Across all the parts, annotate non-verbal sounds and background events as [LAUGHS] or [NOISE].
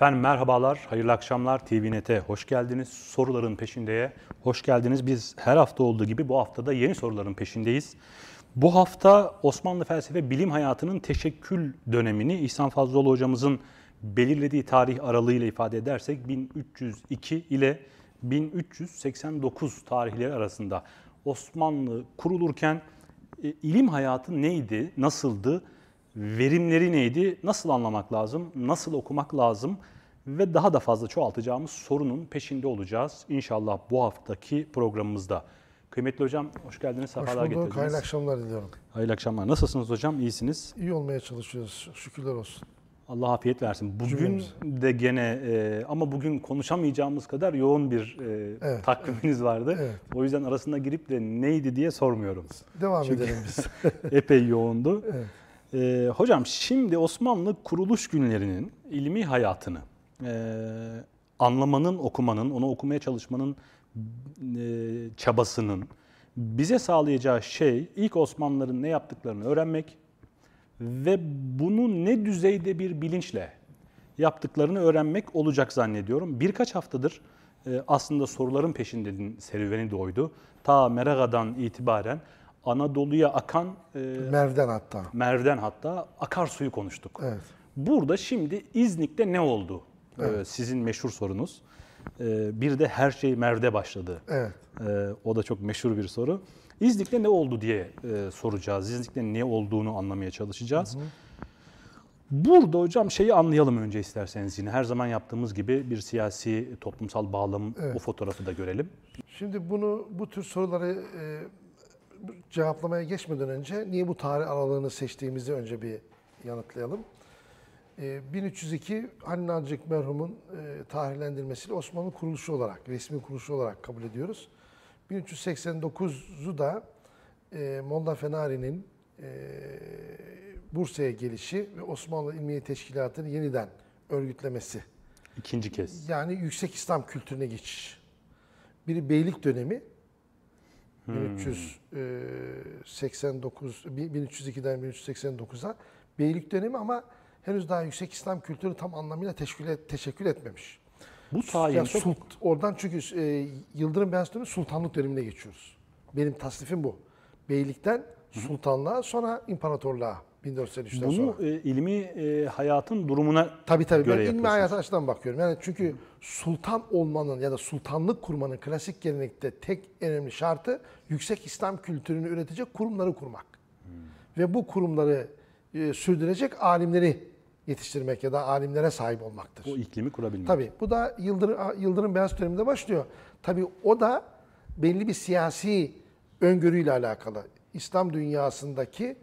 Efendim merhabalar, hayırlı akşamlar. TVNet'e hoş geldiniz. Soruların peşindeye hoş geldiniz. Biz her hafta olduğu gibi bu haftada yeni soruların peşindeyiz. Bu hafta Osmanlı felsefe bilim hayatının teşekkül dönemini İhsan Fazlıoğlu hocamızın belirlediği tarih aralığıyla ifade edersek 1302 ile 1389 tarihleri arasında Osmanlı kurulurken e, ilim hayatı neydi, nasıldı, verimleri neydi, nasıl anlamak lazım, nasıl okumak lazım ve daha da fazla çoğaltacağımız sorunun peşinde olacağız inşallah bu haftaki programımızda. Kıymetli hocam hoş geldiniz, Hoş sefalar bulduk. getirdiniz. Hayırlı akşamlar diliyorum. Hayırlı akşamlar. Nasılsınız hocam? İyisiniz. İyi olmaya çalışıyoruz. Şükürler olsun. Allah afiyet versin. Bugün Cümlemize. de gene e, ama bugün konuşamayacağımız kadar yoğun bir e, Evet, takviminiz vardı. evet. O yüzden arasında girip de neydi diye sormuyorum. Devam Çünkü- edelim biz. [LAUGHS] Epey yoğundu. Evet. E, hocam şimdi Osmanlı kuruluş günlerinin ilmi hayatını e, anlamanın, okumanın, onu okumaya çalışmanın e, çabasının bize sağlayacağı şey ilk Osmanlıların ne yaptıklarını öğrenmek ve bunu ne düzeyde bir bilinçle yaptıklarını öğrenmek olacak zannediyorum. Birkaç haftadır e, aslında soruların peşindenin serüveni de oydu. Ta Meraga'dan itibaren Anadolu'ya akan e, Merv'den hatta. Merv'den hatta akarsuyu konuştuk. Evet. Burada şimdi İznik'te ne oldu? Ee, sizin meşhur sorunuz. Ee, bir de her şey Merv'de başladı. Evet. Ee, o da çok meşhur bir soru. İznik'te ne oldu diye e, soracağız. İznik'te ne olduğunu anlamaya çalışacağız. Burada hocam şeyi anlayalım önce isterseniz yine. Her zaman yaptığımız gibi bir siyasi, toplumsal bağlam, Evet. o fotoğrafı da görelim. Şimdi bunu bu tür soruları e, cevaplamaya geçmeden önce niye bu tarih aralığını seçtiğimizi önce bir yanıtlayalım. E, 1302 Halil Nacık merhumun e, tarihlendirmesiyle Osmanlı kuruluşu olarak, resmi kuruluşu olarak kabul ediyoruz. 1389'u da e, Molla Fenari'nin e, Bursa'ya gelişi ve Osmanlı İlmiye Teşkilatı'nı yeniden örgütlemesi. İkinci kez. Yani yüksek İslam kültürüne geçiş. Biri beylik dönemi. 1389 1302'den 1389'a beylik dönemi ama henüz daha yüksek İslam kültürü tam anlamıyla teşkil et, teşekkül etmemiş. Bu tayin Ya çok sult, oradan çünkü e, Yıldırım Beyazıt dönemi sultanlık dönemine geçiyoruz. Benim tasnifim bu. Beylikten sultanlığa sonra imparatorluğa 1453'ten sonra. bunu e, ilmi e, hayatın durumuna Tabii tabii. göre Ben ilmi yapıyorsunuz. açıdan bakıyorum. Yani çünkü sultan olmanın ya da sultanlık kurmanın klasik gelenekte tek önemli şartı yüksek İslam kültürünü üretecek kurumları kurmak. Ve bu kurumları e, sürdürecek alimleri yetiştirmek ya da alimlere sahip olmaktır. O iklimi kurabilmek. Tabii bu da Yıldırım, Yıldırım Beyaz döneminde başlıyor. Tabii o da belli bir siyasi öngörüyle alakalı. İslam dünyasındaki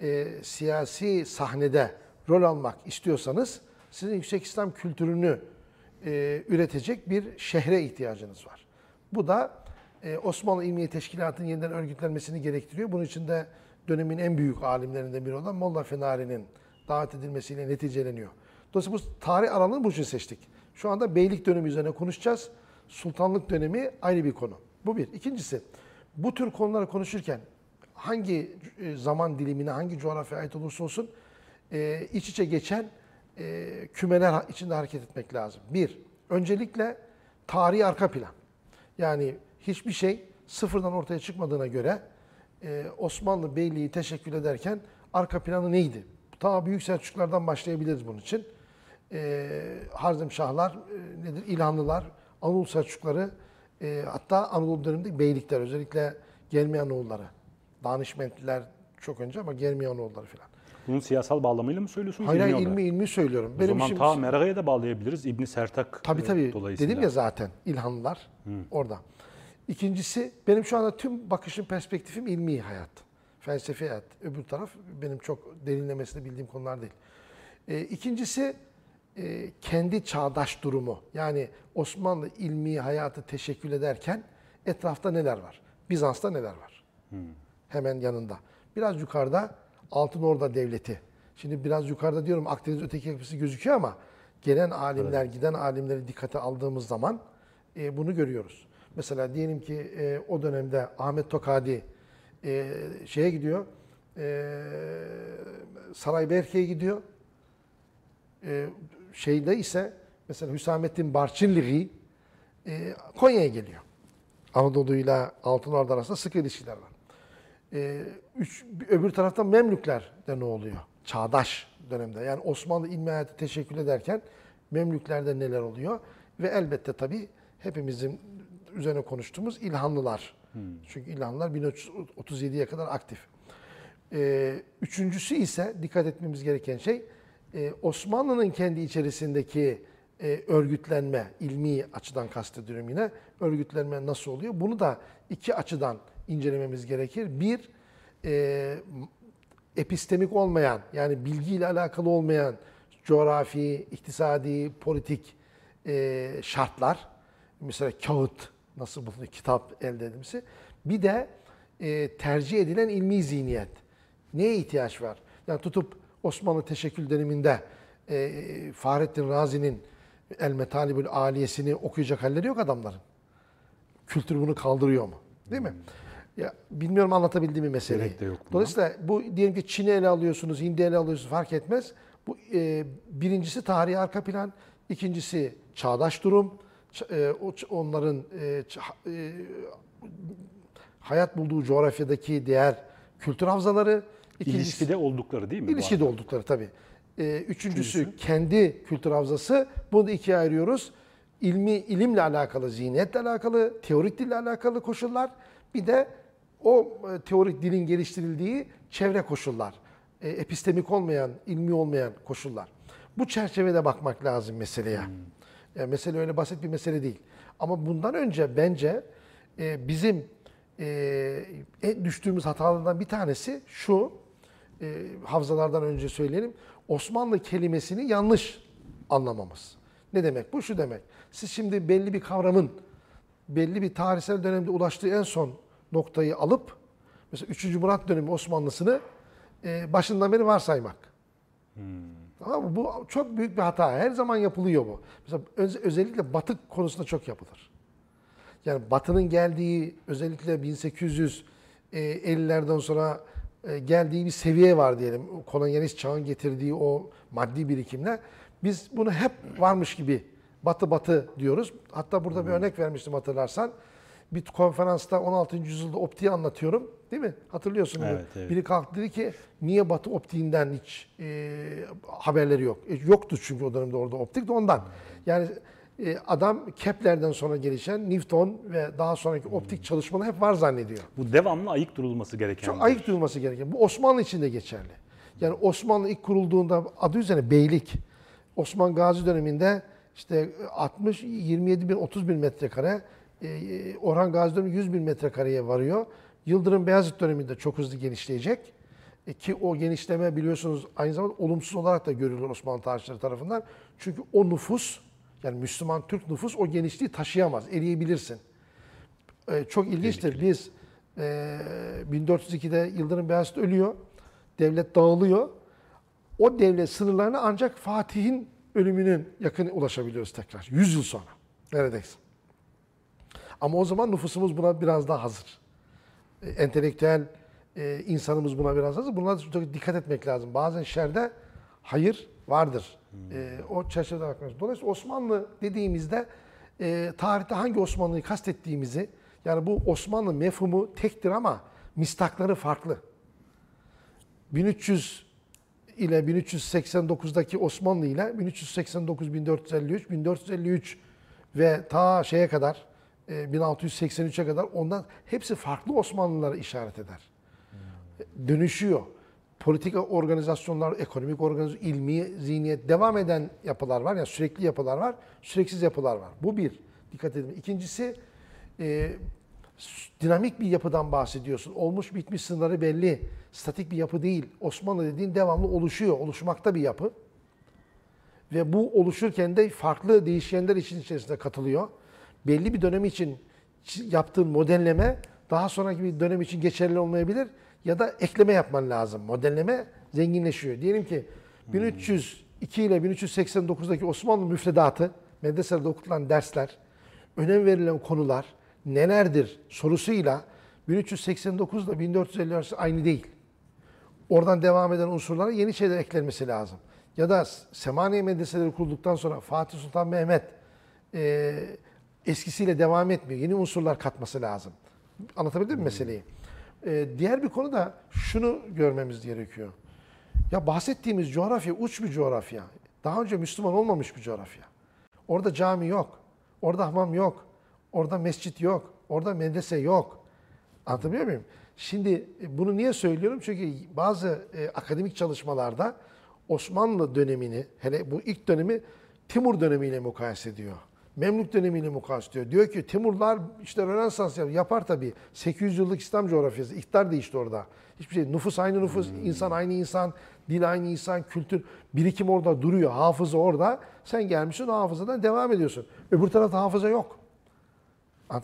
e, siyasi sahnede rol almak istiyorsanız sizin yüksek İslam kültürünü e, üretecek bir şehre ihtiyacınız var. Bu da e, Osmanlı İlmiye Teşkilatı'nın yeniden örgütlenmesini gerektiriyor. Bunun için de dönemin en büyük alimlerinden biri olan Molla Fenari'nin davet edilmesiyle neticeleniyor. Dolayısıyla bu tarih aralığını bu için seçtik. Şu anda beylik dönemi üzerine konuşacağız. Sultanlık dönemi ayrı bir konu. Bu bir. İkincisi, bu tür konuları konuşurken hangi e, zaman dilimine, hangi coğrafyaya ait olursa olsun e, iç içe geçen e, kümeler içinde hareket etmek lazım. Bir, öncelikle tarihi arka plan. Yani hiçbir şey sıfırdan ortaya çıkmadığına göre e, Osmanlı Beyliği teşekkül ederken arka planı neydi? Ta Büyük Selçuklardan başlayabiliriz bunun için. E, Harzemşahlar, e, nedir? İlhanlılar, Anadolu Selçukları, e, hatta Anadolu döneminde beylikler, özellikle Gelmeyanoğulları. Danışmentliler çok önce ama Gelmeyanoğulları falan. Bunun siyasal bağlamıyla mı söylüyorsunuz? Hayır hayır ilmi ilmi söylüyorum. O zaman şimdi- ta Meraga'ya da bağlayabiliriz. İbn Sertak Tabii e, tabii. dolayısıyla. Dedim ya zaten İlhanlılar orada. İkincisi benim şu anda tüm bakışım perspektifim ilmi hayat. Felsefi hayat. Öbür taraf benim çok derinlemesine bildiğim konular değil. E, ikincisi e, kendi çağdaş durumu. Yani Osmanlı ilmi hayatı teşekkül ederken etrafta neler var? Bizans'ta neler var? Hemen yanında. Biraz yukarıda Altın Orda Devleti. Şimdi biraz yukarıda diyorum Akdeniz öteki yakası gözüküyor ama gelen alimler, giden alimleri dikkate aldığımız zaman e, bunu görüyoruz. Mesela diyelim ki e, o dönemde Ahmet Tokadi e, şeye gidiyor, e, Sarayberke'ye gidiyor. E, şeyde ise mesela Hüsamettin Barçınlığı e, Konya'ya geliyor. Anadolu'yla Altınordu arasında sıkı ilişkiler var. E, üç, öbür taraftan Memlükler'de ne oluyor? Çağdaş dönemde. Yani Osmanlı ilmi hayatı teşekkül ederken Memlüklerde neler oluyor? Ve elbette tabii hepimizin üzerine konuştuğumuz İlhanlılar. Çünkü İlhanlılar 1337'ye kadar aktif. Ee, üçüncüsü ise dikkat etmemiz gereken şey e, Osmanlı'nın kendi içerisindeki e, örgütlenme, ilmi açıdan kastediyorum yine. Örgütlenme nasıl oluyor? Bunu da iki açıdan incelememiz gerekir. Bir, e, epistemik olmayan yani bilgiyle alakalı olmayan coğrafi, iktisadi, politik e, şartlar. Mesela kağıt nasıl bulunuyor, kitap elde edilmesi. Bir de e, tercih edilen ilmi zihniyet. Neye ihtiyaç var? Yani tutup Osmanlı teşekkül döneminde e, Fahrettin Razi'nin El Metalibül Aliyesini okuyacak halleri yok adamların. Kültür bunu kaldırıyor mu? Değil mi? Ya bilmiyorum anlatabildiğim mi meseleyi. Gerek de yok buna. Dolayısıyla bu diyelim ki Çin'i ele alıyorsunuz, Hindi ele alıyorsunuz fark etmez. Bu e, birincisi tarihi arka plan, ikincisi çağdaş durum, e, onların e, e, hayat bulduğu coğrafyadaki diğer kültür havzaları, ikincisi İlişkide oldukları değil mi? İlişkide oldukları tabii. Ee, üçüncüsü kendi kültür havzası. Bunu da ikiye ayırıyoruz. İlmi, ilimle alakalı, zihniyetle alakalı, teorik dille alakalı koşullar. Bir de o e, teorik dilin geliştirildiği çevre koşullar. E, epistemik olmayan, ilmi olmayan koşullar. Bu çerçevede bakmak lazım meseleye. Yani mesele öyle basit bir mesele değil. Ama bundan önce bence e, bizim e, en düştüğümüz hatalardan bir tanesi şu, e, havzalardan önce söyleyelim. Osmanlı kelimesini yanlış anlamamız. Ne demek? Bu şu demek. Siz şimdi belli bir kavramın belli bir tarihsel dönemde ulaştığı en son noktayı alıp mesela 3. Murat dönemi Osmanlısını e, başından beri varsaymak. Tamam mı? Bu çok büyük bir hata. Her zaman yapılıyor bu. Mesela öz- özellikle batık konusunda çok yapılır. Yani Batı'nın geldiği özellikle 1850'lerden sonra e, geldiği bir seviye var diyelim. Kolonyalist çağın getirdiği o maddi birikimle. Biz bunu hep varmış gibi batı batı diyoruz. Hatta burada bir örnek vermiştim hatırlarsan. Bir konferansta 16. yüzyılda optiği anlatıyorum. Değil mi? Hatırlıyorsun bunu. Evet, evet. Biri kalktı dedi ki niye batı optiğinden hiç e, haberleri yok. E, yoktu çünkü o dönemde orada optik de ondan. Yani e, adam Kepler'den sonra gelişen Newton ve daha sonraki optik çalışmalar hep var zannediyor. Bu devamlı ayık durulması gereken. Çok ayık duyulması gereken. Bu Osmanlı için de geçerli. Yani Osmanlı ilk kurulduğunda adı üzerine beylik. Osman Gazi döneminde işte 60, 27 bin, 30 bin metrekare. E, Orhan Gazi dönemi 100 bin metrekareye varıyor. Yıldırım Beyazıt döneminde çok hızlı genişleyecek. E, ki o genişleme biliyorsunuz aynı zamanda olumsuz olarak da görülür Osmanlı tarihçileri tarafından. Çünkü o nüfus yani Müslüman Türk nüfus o genişliği taşıyamaz, eriyebilirsin. Ee, çok ilginçtir. Biz e, 1402'de Yıldırım Beyazıt ölüyor. Devlet dağılıyor. O devlet sınırlarına ancak Fatih'in ölümünün yakın ulaşabiliyoruz tekrar. 100 yıl sonra. Neredeyse. Ama o zaman nüfusumuz buna biraz daha hazır. E, entelektüel e, insanımız buna biraz hazır. Buna çok dikkat etmek lazım. Bazen şerde hayır vardır. E, o çerçevede bakmak lazım. Dolayısıyla Osmanlı dediğimizde e, tarihte hangi Osmanlı'yı kastettiğimizi yani bu Osmanlı mefhumu tektir ama mistakları farklı. 1300 ile 1389'daki Osmanlı ile 1389 1453 1453 ve ta şeye kadar 1683'e kadar ondan hepsi farklı Osmanlılara işaret eder. Dönüşüyor. Politika organizasyonlar, ekonomik organizasyon, ilmi zihniyet devam eden yapılar var. Yani sürekli yapılar var, süreksiz yapılar var. Bu bir. Dikkat edin. İkincisi e, dinamik bir yapıdan bahsediyorsun. Olmuş bitmiş sınırları belli. Statik bir yapı değil. Osmanlı dediğin devamlı oluşuyor. Oluşmakta bir yapı. Ve bu oluşurken de farklı değişkenler için içerisinde katılıyor. Belli bir dönem için çi- yaptığın modelleme daha sonraki bir dönem için geçerli olmayabilir ya da ekleme yapman lazım. Modelleme zenginleşiyor. Diyelim ki 1302 ile 1389'daki Osmanlı müfredatı, medreselerde okutulan dersler, önem verilen konular nelerdir sorusuyla 1389 ile 1450 arası aynı değil. Oradan devam eden unsurlara yeni şeyler eklenmesi lazım. ya da Semaniye medreseleri kurulduktan sonra Fatih Sultan Mehmet eskisiyle devam etmiyor. Yeni unsurlar katması lazım. Anlatabildim mi meseleyi? E, diğer bir konu da şunu görmemiz gerekiyor. Ya bahsettiğimiz coğrafya uç bir coğrafya. Daha önce Müslüman olmamış bir coğrafya. Orada cami yok. Orada hamam yok. Orada mescit yok. Orada medrese yok. Anlatabiliyor muyum? Şimdi e, bunu niye söylüyorum? Çünkü bazı e, akademik çalışmalarda Osmanlı dönemini, hele bu ilk dönemi Timur dönemiyle mukayese ediyor. Memlük dönemiyle mukayese ediyor. Diyor ki Timurlar işte Rönesans yap- yapar tabii. 800 yıllık İslam coğrafyası. İktidar değişti orada. Hiçbir şey. Nüfus aynı nüfus, insan aynı insan, dil aynı insan, kültür, birikim orada duruyor. Hafıza orada. Sen gelmişsin o hafızadan devam ediyorsun. Öbür tarafta hafıza yok.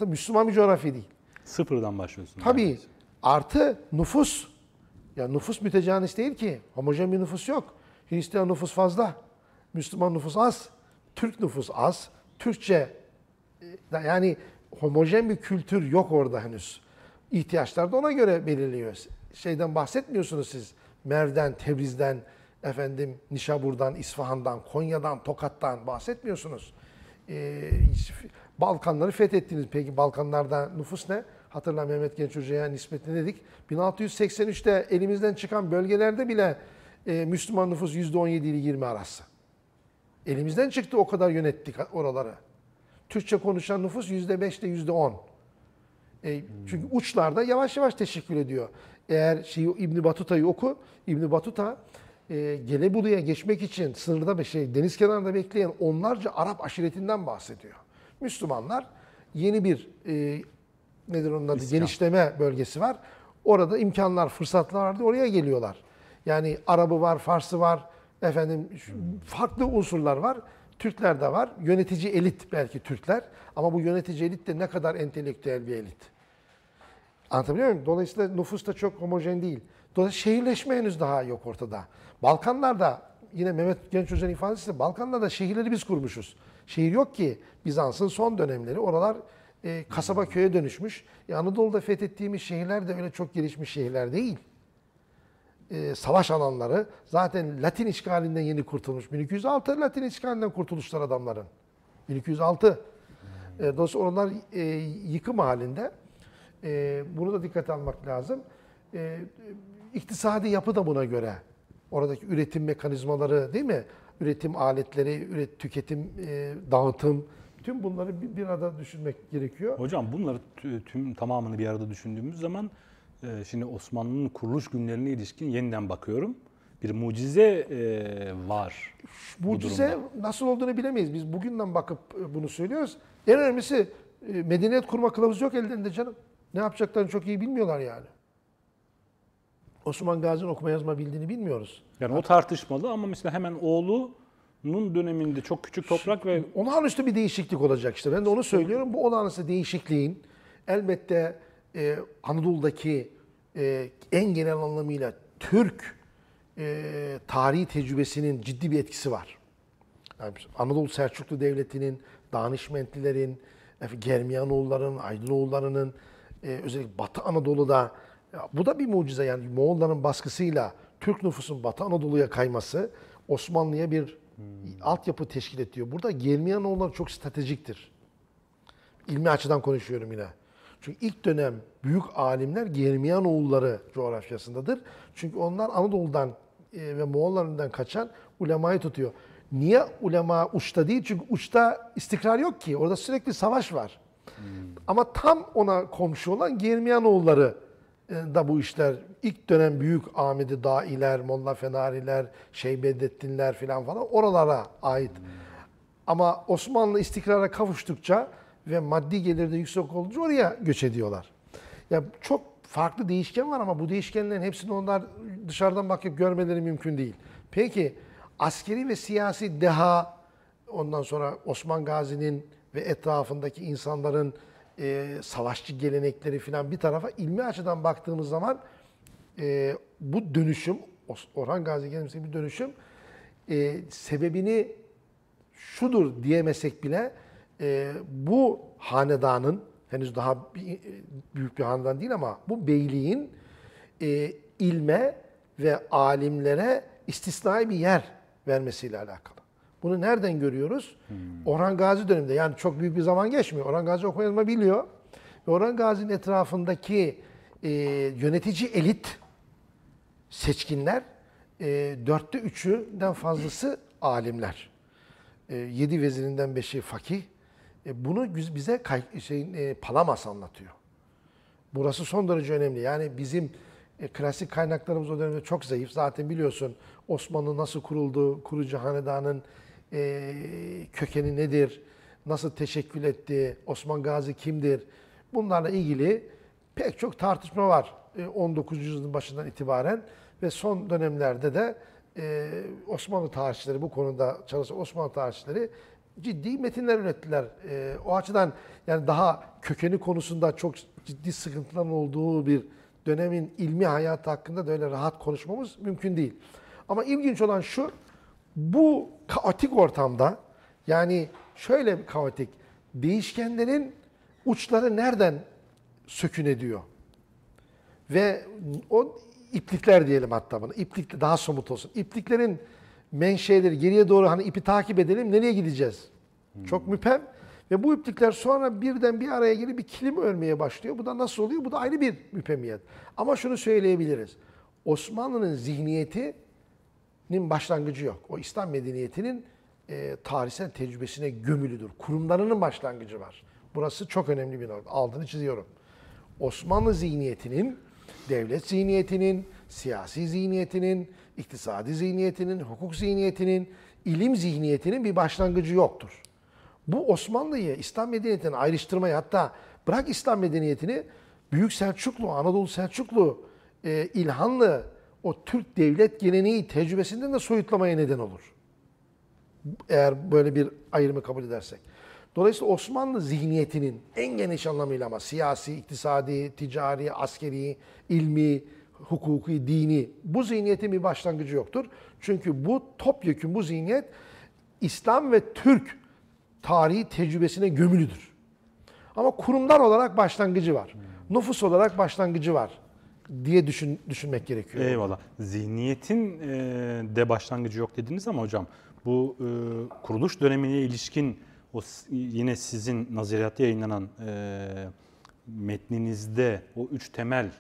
Mı? Müslüman bir coğrafya değil. Sıfırdan başlıyorsun. Tabii. Artı nüfus. Ya nüfus mütecanis değil ki. Homojen bir nüfus yok. Hristiyan nüfus fazla. Müslüman nüfus az. Türk nüfus az. Türkçe e, yani homojen bir kültür yok orada henüz. İhtiyaçlar da ona göre belirliyor. Şeyden bahsetmiyorsunuz siz. Merv'den, Tebriz'den, efendim Nişabur'dan, İsfahan'dan, Konya'dan, Tokat'tan bahsetmiyorsunuz. Ee, Balkanları fethettiniz. Peki Balkanlarda nüfus ne? Hatırla Mehmet Genç Hoca'ya nispet ne dedik? 1683'te elimizden çıkan bölgelerde bile e, Müslüman nüfus %17 ile 20 arası. Elimizden çıktı o kadar yönettik oraları. Türkçe konuşan nüfus %5 ile %10. E, çünkü uçlarda yavaş yavaş teşekkül ediyor. Eğer şeyi İbn Batuta'yı oku, İbn Batuta e, Gelebolu'ya geçmek için sınırda bir şey deniz kenarında bekleyen onlarca Arap aşiretinden bahsediyor. Müslümanlar yeni bir e, nedir onun adı İskan. genişleme bölgesi var. Orada imkanlar, fırsatlar vardı. Oraya geliyorlar. Yani Arabı var, Farsı var, efendim farklı unsurlar var. Türkler de var. Yönetici elit belki Türkler. Ama bu yönetici elit de ne kadar entelektüel bir elit. Anlatabiliyor muyum? Dolayısıyla nüfus da çok homojen değil. Dolayısıyla şehirleşme henüz daha yok ortada. Balkanlarda yine Mehmet Genç Hoca'nın ifadesi Balkanlarda şehirleri biz kurmuşuz. Şehir yok ki Bizans'ın son dönemleri. Oralar e, kasaba köye dönüşmüş. E, Anadolu'da fethettiğimiz şehirler de öyle çok gelişmiş şehirler değil. E, savaş alanları zaten Latin işgalinden yeni kurtulmuş. 1206 Latin işgalinden kurtuluşlar adamların. 1206. E, dolayısıyla onlar e, yıkım halinde. E, bunu da dikkate almak lazım. E, iktisadi yapı da buna göre. Oradaki üretim mekanizmaları değil mi? Üretim aletleri, üret, tüketim, e, dağıtım. Tüm bunları bir, bir arada düşünmek gerekiyor. Hocam bunları tü- tüm tamamını bir arada düşündüğümüz zaman e, şimdi Osmanlı'nın kuruluş günlerine ilişkin yeniden bakıyorum. Bir mucize e, var. Mucize nasıl olduğunu bilemeyiz. Biz bugünden bakıp e, bunu söylüyoruz. En önemlisi e, medeniyet kurma kılavuzu yok ellerinde canım. Ne yapacaklarını çok iyi bilmiyorlar yani. Osman Gazi'nin okuma yazma bildiğini bilmiyoruz. Yani o tartışmalı ama mesela hemen oğlunun döneminde çok küçük toprak ve Olağanüstü bir değişiklik olacak işte. Ben de onu söylüyorum. Bu olağanüstü değişikliğin elbette e, Anadolu'daki e, en genel anlamıyla Türk e, tarihi tecrübesinin ciddi bir etkisi var. Yani Anadolu Selçuklu Devleti'nin, Danişmentlilerin, Germiyanoğulların, Aydınoğullarının e, özellikle Batı Anadolu'da bu da bir mucize yani Moğolların baskısıyla Türk nüfusun Batı Anadolu'ya kayması Osmanlı'ya bir altyapı teşkil ediyor. Burada Germiyanoğulları çok stratejiktir. İlmi açıdan konuşuyorum yine. Çünkü ilk dönem büyük alimler Germiyanoğulları coğrafyasındadır. Çünkü onlar Anadolu'dan e, ve Moğollarından kaçan ulemayı tutuyor. Niye ulema uçta değil? Çünkü uçta istikrar yok ki. Orada sürekli savaş var. Ama tam ona komşu olan Germiyanoğulları e, da bu işler ilk dönem büyük Ahmedi Dailer, Molla Fenariler, Şeybedettinler falan falan oralara ait. Ama Osmanlı istikrara kavuştukça ve maddi gelir de yüksek olunca oraya göç ediyorlar. Ya çok farklı değişken var ama bu değişkenlerin hepsini onlar dışarıdan bakıp görmeleri mümkün değil. Peki askeri ve siyasi deha ondan sonra Osman Gazi'nin ve etrafındaki insanların e, savaşçı gelenekleri falan bir tarafa ilmi açıdan baktığımız zaman e, bu dönüşüm Orhan Gazi gelmesi bir dönüşüm e, sebebini şudur diyemesek bile e, bu hanedanın henüz daha e, büyük bir hanedan değil ama bu beyliğin e, ilme ve alimlere istisnai bir yer vermesiyle alakalı. Bunu nereden görüyoruz? Orhan Gazi döneminde yani çok büyük bir zaman geçmiyor. Orhan Gazi okuma yazma biliyor. Ve Orhan Gazi'nin etrafındaki e, yönetici elit seçkinler e, dörtte üçünden fazlası alimler. E, yedi vezirinden beşi fakih. E, bunu bize kay, şey, e, Palamas anlatıyor. Burası son derece önemli. Yani bizim e, klasik kaynaklarımız o dönemde çok zayıf. Zaten biliyorsun Osmanlı nasıl kuruldu, kurucu hanedanın e, kökeni nedir, nasıl teşekkül etti, Osman Gazi kimdir? Bunlarla ilgili pek çok tartışma var e, 19. yüzyılın başından itibaren ve son dönemlerde de e, Osmanlı tarihçileri bu konuda çalışan Osmanlı tarihçileri ciddi metinler ürettiler. E, o açıdan yani daha kökeni konusunda çok ciddi sıkıntıların olduğu bir dönemin ilmi hayatı hakkında da öyle rahat konuşmamız mümkün değil. Ama ilginç olan şu, bu kaotik ortamda yani şöyle bir kaotik, değişkenlerin uçları nereden sökün ediyor? Ve o iplikler diyelim hatta bana. İplik daha somut olsun. İpliklerin menşeleri geriye doğru hani ipi takip edelim nereye gideceğiz? Çok müpem. Ve bu iplikler sonra birden bir araya gelip bir kilim örmeye başlıyor. Bu da nasıl oluyor? Bu da ayrı bir müpemiyet. Ama şunu söyleyebiliriz. Osmanlı'nın zihniyetinin başlangıcı yok. O İslam medeniyetinin e, tarihsel tecrübesine gömülüdür. Kurumlarının başlangıcı var. Burası çok önemli bir nokta. Altını çiziyorum. Osmanlı zihniyetinin, devlet zihniyetinin, siyasi zihniyetinin, iktisadi zihniyetinin, hukuk zihniyetinin, ilim zihniyetinin bir başlangıcı yoktur. Bu Osmanlı'yı İslam medeniyetinden ayrıştırmayı hatta bırak İslam medeniyetini Büyük Selçuklu, Anadolu Selçuklu, e, İlhanlı o Türk devlet geleneği tecrübesinden de soyutlamaya neden olur. Eğer böyle bir ayrımı kabul edersek. Dolayısıyla Osmanlı zihniyetinin en geniş anlamıyla ama siyasi, iktisadi, ticari, askeri, ilmi, hukuki, dini bu zihniyetin bir başlangıcı yoktur. Çünkü bu topyekun bu zihniyet İslam ve Türk tarihi tecrübesine gömülüdür. Ama kurumlar olarak başlangıcı var. Nüfus olarak başlangıcı var diye düşün, düşünmek gerekiyor. Eyvallah. Zihniyetin e, de başlangıcı yok dediniz ama hocam bu e, kuruluş dönemine ilişkin o yine sizin nazariyatta yayınlanan e, metninizde o üç temel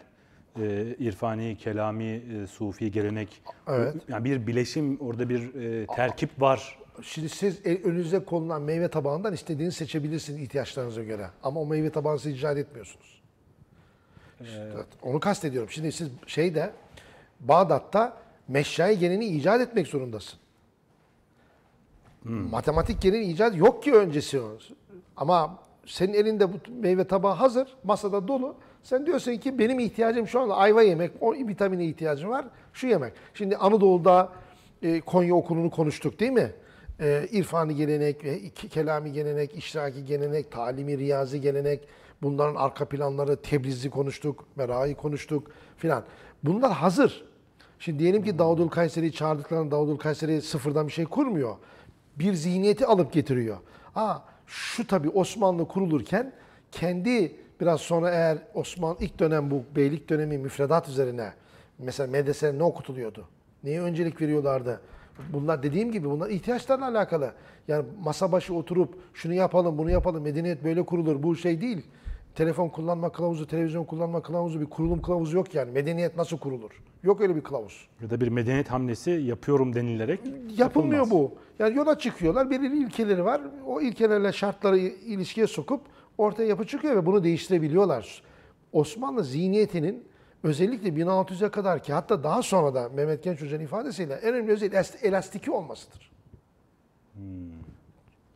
e, irfani, kelami, e, sufi gelenek Evet. yani bir bileşim orada bir e, terkip var. Şimdi siz önünüze konulan meyve tabağından istediğinizi seçebilirsiniz ihtiyaçlarınıza göre. Ama o meyve tabağını siz icat etmiyorsunuz. İşte onu kastediyorum. Şimdi siz şeyde Bağdat'ta meşyai geleni icat etmek zorundasın. Matematik geleni icat yok ki öncesi. Ama senin elinde bu meyve tabağı hazır, masada dolu. Sen diyorsun ki benim ihtiyacım şu anda ayva yemek, o vitamine ihtiyacım var, şu yemek. Şimdi Anadolu'da e, Konya okulunu konuştuk değil mi? E, irfani gelenek, iki- kelami gelenek, işraki gelenek, talimi riyazi gelenek, bunların arka planları, Tebriz'i konuştuk, Mera'yı konuştuk filan. Bunlar hazır. Şimdi diyelim ki Davudul Kayseri'yi çağırdıklarında Davudul Kayseri sıfırdan bir şey kurmuyor. Bir zihniyeti alıp getiriyor. Aa, şu tabii Osmanlı kurulurken kendi biraz sonra eğer Osmanlı ilk dönem bu beylik dönemi müfredat üzerine mesela medreselerde ne okutuluyordu? Neye öncelik veriyorlardı? Bunlar dediğim gibi bunlar ihtiyaçlarla alakalı. Yani masa başı oturup şunu yapalım, bunu yapalım, medeniyet böyle kurulur. Bu şey değil. Telefon kullanma kılavuzu, televizyon kullanma kılavuzu, bir kurulum kılavuzu yok yani. Medeniyet nasıl kurulur? Yok öyle bir kılavuz. Ya da bir medeniyet hamlesi yapıyorum denilerek Yapılmıyor yapılmaz. bu. Yani yola çıkıyorlar, belirli ilkeleri var. O ilkelerle şartları ilişkiye sokup ortaya yapı çıkıyor ve bunu değiştirebiliyorlar. Osmanlı zihniyetinin özellikle 1600'e kadar ki hatta daha sonra da Mehmet Genç Hoca'nın ifadesiyle en önemli özelliği elas- elastiki olmasıdır.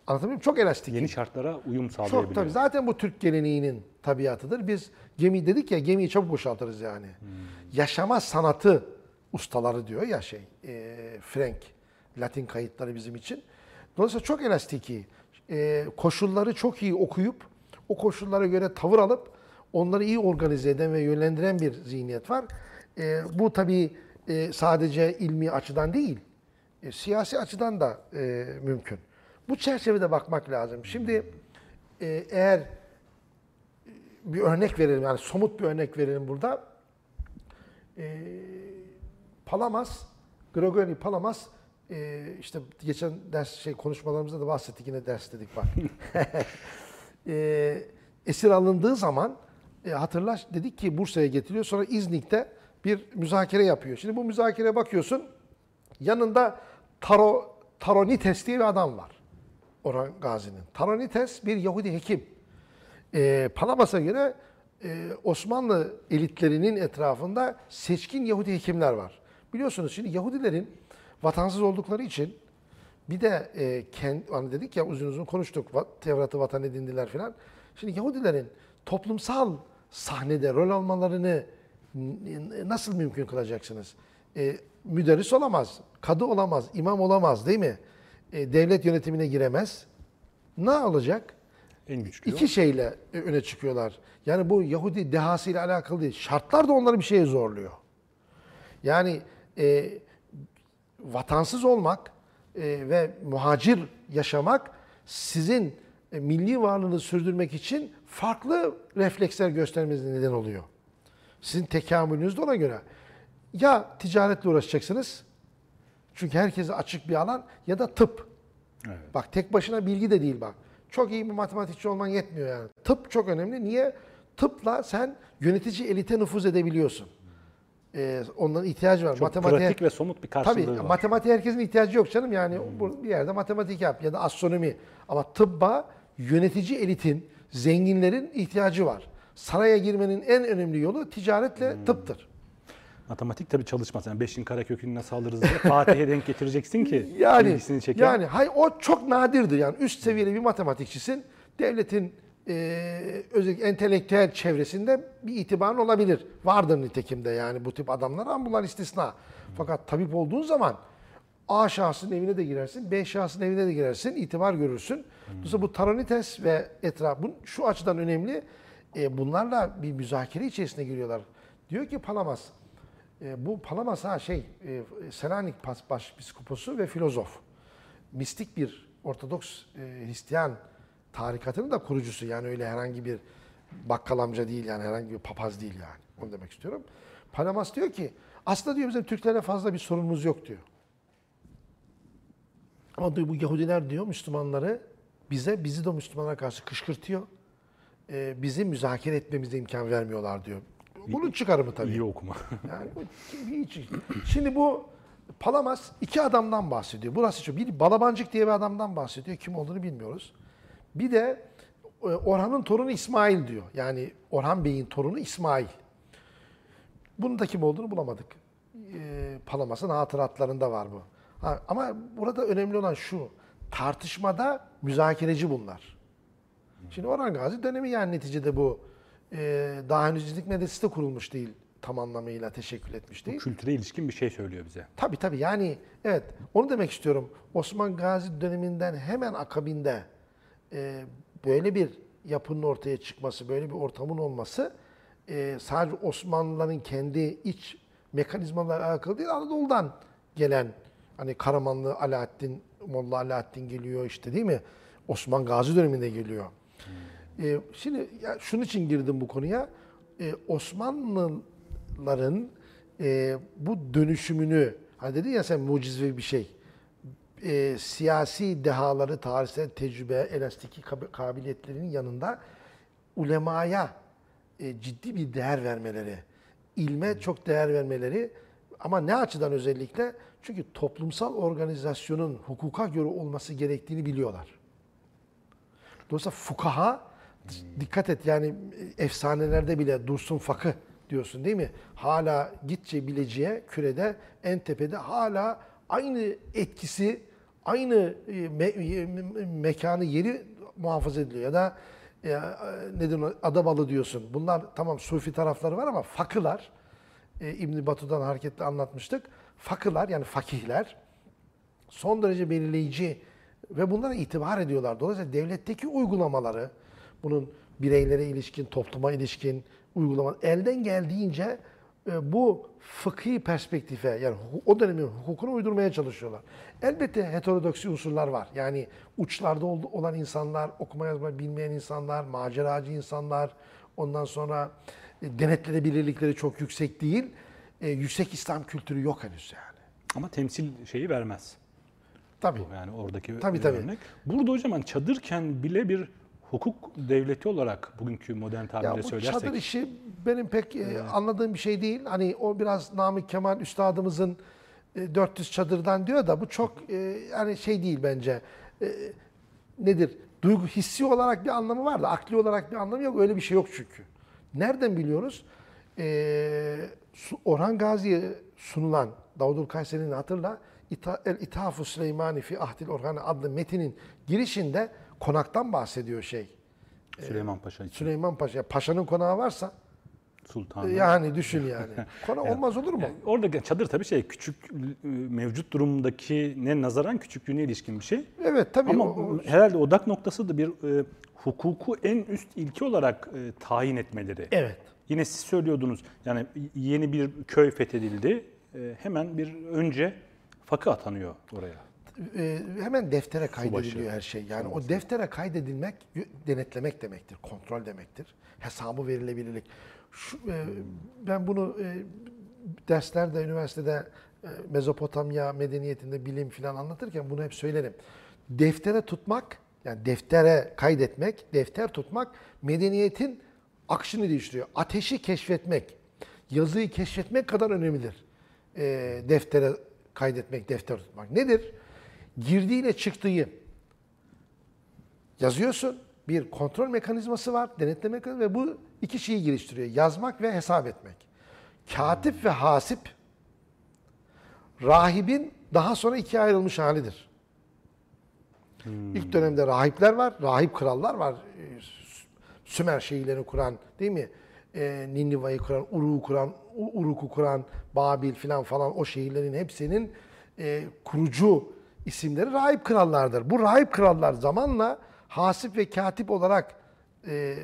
Anlatabiliyor muyum? Çok elastik. Yeni şartlara uyum sağlayabiliyor. Çok tabii. Zaten bu Türk geleneğinin tabiatıdır. Biz gemi dedik ya gemiyi çabuk boşaltırız yani. Yaşama sanatı ustaları diyor ya şey e, Frank. Latin kayıtları bizim için. Dolayısıyla çok elastiki. E, koşulları çok iyi okuyup o koşullara göre tavır alıp onları iyi organize eden ve yönlendiren bir zihniyet var. E, bu tabii e, sadece ilmi açıdan değil, e, siyasi açıdan da e, mümkün. Bu çerçevede bakmak lazım. Şimdi e, eğer bir örnek verelim, yani somut bir örnek verelim burada. E, Palamas, Gregory Palamas e, işte geçen ders şey konuşmalarımızda da bahsettik yine ders dedik bak. [LAUGHS] e, esir alındığı zaman e, hatırla dedik ki Bursa'ya getiriyor. Sonra İznik'te bir müzakere yapıyor. Şimdi bu müzakereye bakıyorsun. Yanında Taro, Taronites diye bir adam var. Orhan Gazi'nin. Taronites bir Yahudi hekim. E, Palamas'a göre e, Osmanlı elitlerinin etrafında seçkin Yahudi hekimler var. Biliyorsunuz şimdi Yahudilerin vatansız oldukları için bir de e, kend, hani dedik ya uzun uzun konuştuk Tevrat'ı vatan edindiler filan. Şimdi Yahudilerin toplumsal sahnede rol almalarını nasıl mümkün kılacaksınız? E, müderris olamaz, kadı olamaz, imam olamaz değil mi? E, devlet yönetimine giremez. Ne olacak? En güçlü. İki şeyle öne çıkıyorlar. Yani bu Yahudi dehasıyla alakalı değil. Şartlar da onları bir şeye zorluyor. Yani e, vatansız olmak ve muhacir yaşamak sizin e, milli varlığını sürdürmek için farklı refleksler göstermenize neden oluyor. Sizin tekamülünüz de ona göre. Ya ticaretle uğraşacaksınız, çünkü herkese açık bir alan ya da tıp. Evet. Bak tek başına bilgi de değil bak. Çok iyi bir matematikçi olman yetmiyor yani. Tıp çok önemli. Niye? Tıpla sen yönetici elite nüfuz edebiliyorsun. Ee, onların ihtiyacı var. Çok Matematiğe- pratik ve somut bir karşılığı Tabii var. matematiğe herkesin ihtiyacı yok canım. Yani bu- bir yerde matematik yap ya da astronomi. Ama tıbba yönetici elitin, zenginlerin ihtiyacı var. Saraya girmenin en önemli yolu ticaretle Hmm. tıptır. Matematik tabii çalışmaz. Yani 5'in karekökünü nasıl alırız diye Fatih'e denk getireceksin ki Yani ilgisini çeken. yani hay o çok nadirdir yani üst seviyeli bir matematikçisin. Devletin e, özellikle entelektüel çevresinde bir itibarın olabilir. Vardır nitekimde yani bu tip adamlar ama bunlar istisna. Fakat tabip olduğun zaman A şahsının evine de girersin, B şahsının evine de girersin, itibar görürsün. Dolayısıyla bu Taronites ve etrafın şu açıdan önemli. E, bunlarla bir müzakere içerisine giriyorlar. Diyor ki Palamas, e, bu Palamas ha şey, e, Selanik pas- başpiskoposu ve filozof. Mistik bir Ortodoks e, Hristiyan tarikatının da kurucusu. Yani öyle herhangi bir bakkal amca değil yani herhangi bir papaz değil yani. Onu demek istiyorum. Palamas diyor ki aslında diyor bizim Türklerle fazla bir sorunumuz yok diyor. Ama diyor bu Yahudiler diyor Müslümanları bize bizi de Müslümanlara karşı kışkırtıyor. E, bizi müzakere etmemize imkan vermiyorlar diyor. Bunun çıkarımı tabii. İyi okuma. [LAUGHS] Yani bu hiç. Şimdi bu Palamas iki adamdan bahsediyor. Burası şu. Bir Balabancık diye bir adamdan bahsediyor. Kim olduğunu bilmiyoruz. Bir de e, Orhan'ın torunu İsmail diyor. Yani Orhan Bey'in torunu İsmail. Bunun da kim olduğunu bulamadık. E, Palamas'ın hatıratlarında var bu. Ha, ama burada önemli olan şu. Tartışmada müzakereci bunlar. Şimdi Orhan Gazi dönemi yani neticede bu e, daha henüz İznik Medresesi de kurulmuş değil. Tam anlamıyla teşekkül etmiş değil. Kültüre ilişkin bir şey söylüyor bize. Tabii tabii yani evet onu demek istiyorum. Osman Gazi döneminden hemen akabinde e, böyle bir yapının ortaya çıkması, böyle bir ortamın olması e, sadece Osmanlıların kendi iç mekanizmalarla alakalı değil, Anadolu'dan gelen hani Karamanlı Alaaddin, Molla Alaaddin geliyor işte değil mi? Osman Gazi döneminde geliyor. E, şimdi ya şunun için girdim bu konuya. E, Osmanlıların e, bu dönüşümünü, hani dedin ya sen mucizevi bir şey. E, siyasi dehaları, tarihsel tecrübe, elastiki kab- kabiliyetlerinin yanında ulemaya e, ciddi bir değer vermeleri, ilme çok değer vermeleri ama ne açıdan özellikle? Çünkü toplumsal organizasyonun hukuka göre olması gerektiğini biliyorlar. Dolayısıyla fukaha dikkat et yani efsanelerde bile dursun fakı diyorsun değil mi? Hala gitçe bileceğe kürede en tepede hala aynı etkisi aynı e, me- me- mekanı yeri muhafaza ediliyor ya da e, nedir o, Adabalı diyorsun. Bunlar tamam sufi tarafları var ama fakılar e, İbn Batu'dan hareketle anlatmıştık. Fakılar yani fakihler son derece belirleyici ve bunlara itibar ediyorlar. Dolayısıyla devletteki uygulamaları, bunun bireylere ilişkin, topluma ilişkin uygulama elden geldiğince e, bu fıkhi perspektife yani o dönemin hukukunu uydurmaya çalışıyorlar. Elbette heterodoksi unsurlar var. Yani uçlarda ol- olan insanlar, okuma yazma bilmeyen insanlar, maceracı insanlar, ondan sonra e, denetlenebilirlikleri çok yüksek değil. E, yüksek İslam kültürü yok henüz yani. Ama temsil şeyi vermez. Tabii. Yani oradaki Tabii, tabii. örnek. Burada hocam hani çadırken bile bir hukuk devleti olarak bugünkü modern Ya tabirle bu söylersek. çadır işi benim pek e, anladığım bir şey değil. Hani o biraz Namık Kemal üstadımızın e, 400 çadırdan diyor da bu çok e, yani şey değil bence. E, nedir? Duygu hissi olarak bir anlamı var da akli olarak bir anlamı yok. Öyle bir şey yok çünkü. Nereden biliyoruz? E, Orhan Gazi'ye sunulan Davudul Kayseri'nin hatırla İta, El İthafu Süleymani fi Ahdil Orhan adlı metinin girişinde konaktan bahsediyor şey. Süleyman Paşa için. Süleyman Paşa, Paşa'nın konağı varsa Sultanı. yani düşün yani. [LAUGHS] Kona olmaz olur mu? Orada çadır tabii şey küçük e, mevcut durumdaki ne nazaran küçüklüğüne ilişkin bir şey. Evet tabii. Ama o- o- herhalde odak noktası da bir e, hukuku en üst ilke olarak e, tayin etmeleri. evet. Yine siz söylüyordunuz yani yeni bir köy fethedildi. E, hemen bir önce fakı atanıyor oraya. Ee, hemen deftere kaydediliyor her şey. Yani o deftere kaydedilmek denetlemek demektir, kontrol demektir. Hesabı verilebilirlik. Şu, e, ben bunu e, derslerde, üniversitede e, Mezopotamya medeniyetinde bilim filan anlatırken bunu hep söylerim. Deftere tutmak, yani deftere kaydetmek, defter tutmak medeniyetin akışını değiştiriyor. Ateşi keşfetmek, yazıyı keşfetmek kadar önemlidir. E, deftere kaydetmek, defter tutmak. Nedir? Girdiğiyle çıktığı yazıyorsun. Bir kontrol mekanizması var, denetleme mekanizması ve bu iki şeyi geliştiriyor. Yazmak ve hesap etmek. Katip ve hasip rahibin daha sonra ikiye ayrılmış halidir. İlk dönemde rahipler var, rahip krallar var. Ee, Sümer şehirlerini kuran değil mi? Ee, Niniva'yı kuran, Uruk'u kuran, Uruk'u kuran, Babil filan falan o şehirlerin hepsinin e, kurucu isimleri rahip krallardır. Bu rahip krallar zamanla hasip ve katip olarak e,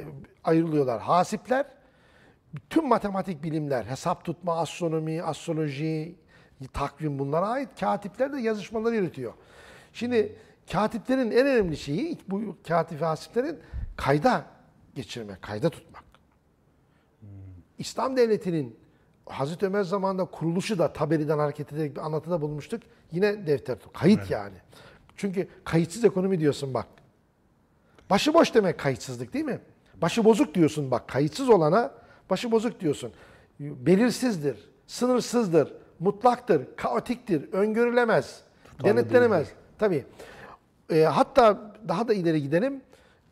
ayrılıyorlar. Hasipler tüm matematik bilimler, hesap tutma, astronomi, astroloji, takvim bunlara ait. Katipler de yazışmaları yürütüyor. Şimdi katiplerin en önemli şeyi, bu katip ve hasiplerin kayda geçirmek, kayda tutmak. İslam devletinin Hazreti Ömer zamanında kuruluşu da Taberi'den hareket ederek bir anlatıda bulmuştuk. Yine defter. Kayıt yani. Çünkü kayıtsız ekonomi diyorsun bak. Başıboş demek kayıtsızlık değil mi? Başı bozuk diyorsun bak. Kayıtsız olana başı bozuk diyorsun. Belirsizdir, sınırsızdır, mutlaktır, kaotiktir, öngörülemez, Tutarlı denetlenemez. Tabii. E, hatta daha da ileri gidelim.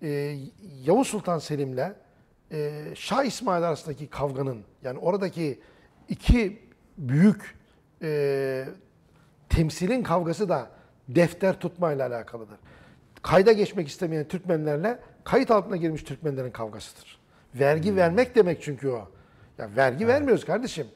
E, Yavuz Sultan Selim'le e, Şah İsmail arasındaki kavganın yani oradaki iki büyük e, temsilin kavgası da defter tutmayla alakalıdır. Kayda geçmek istemeyen Türkmenlerle kayıt altına girmiş Türkmenlerin kavgasıdır. Vergi vermek demek çünkü o. Ya vergi vermiyoruz kardeşim.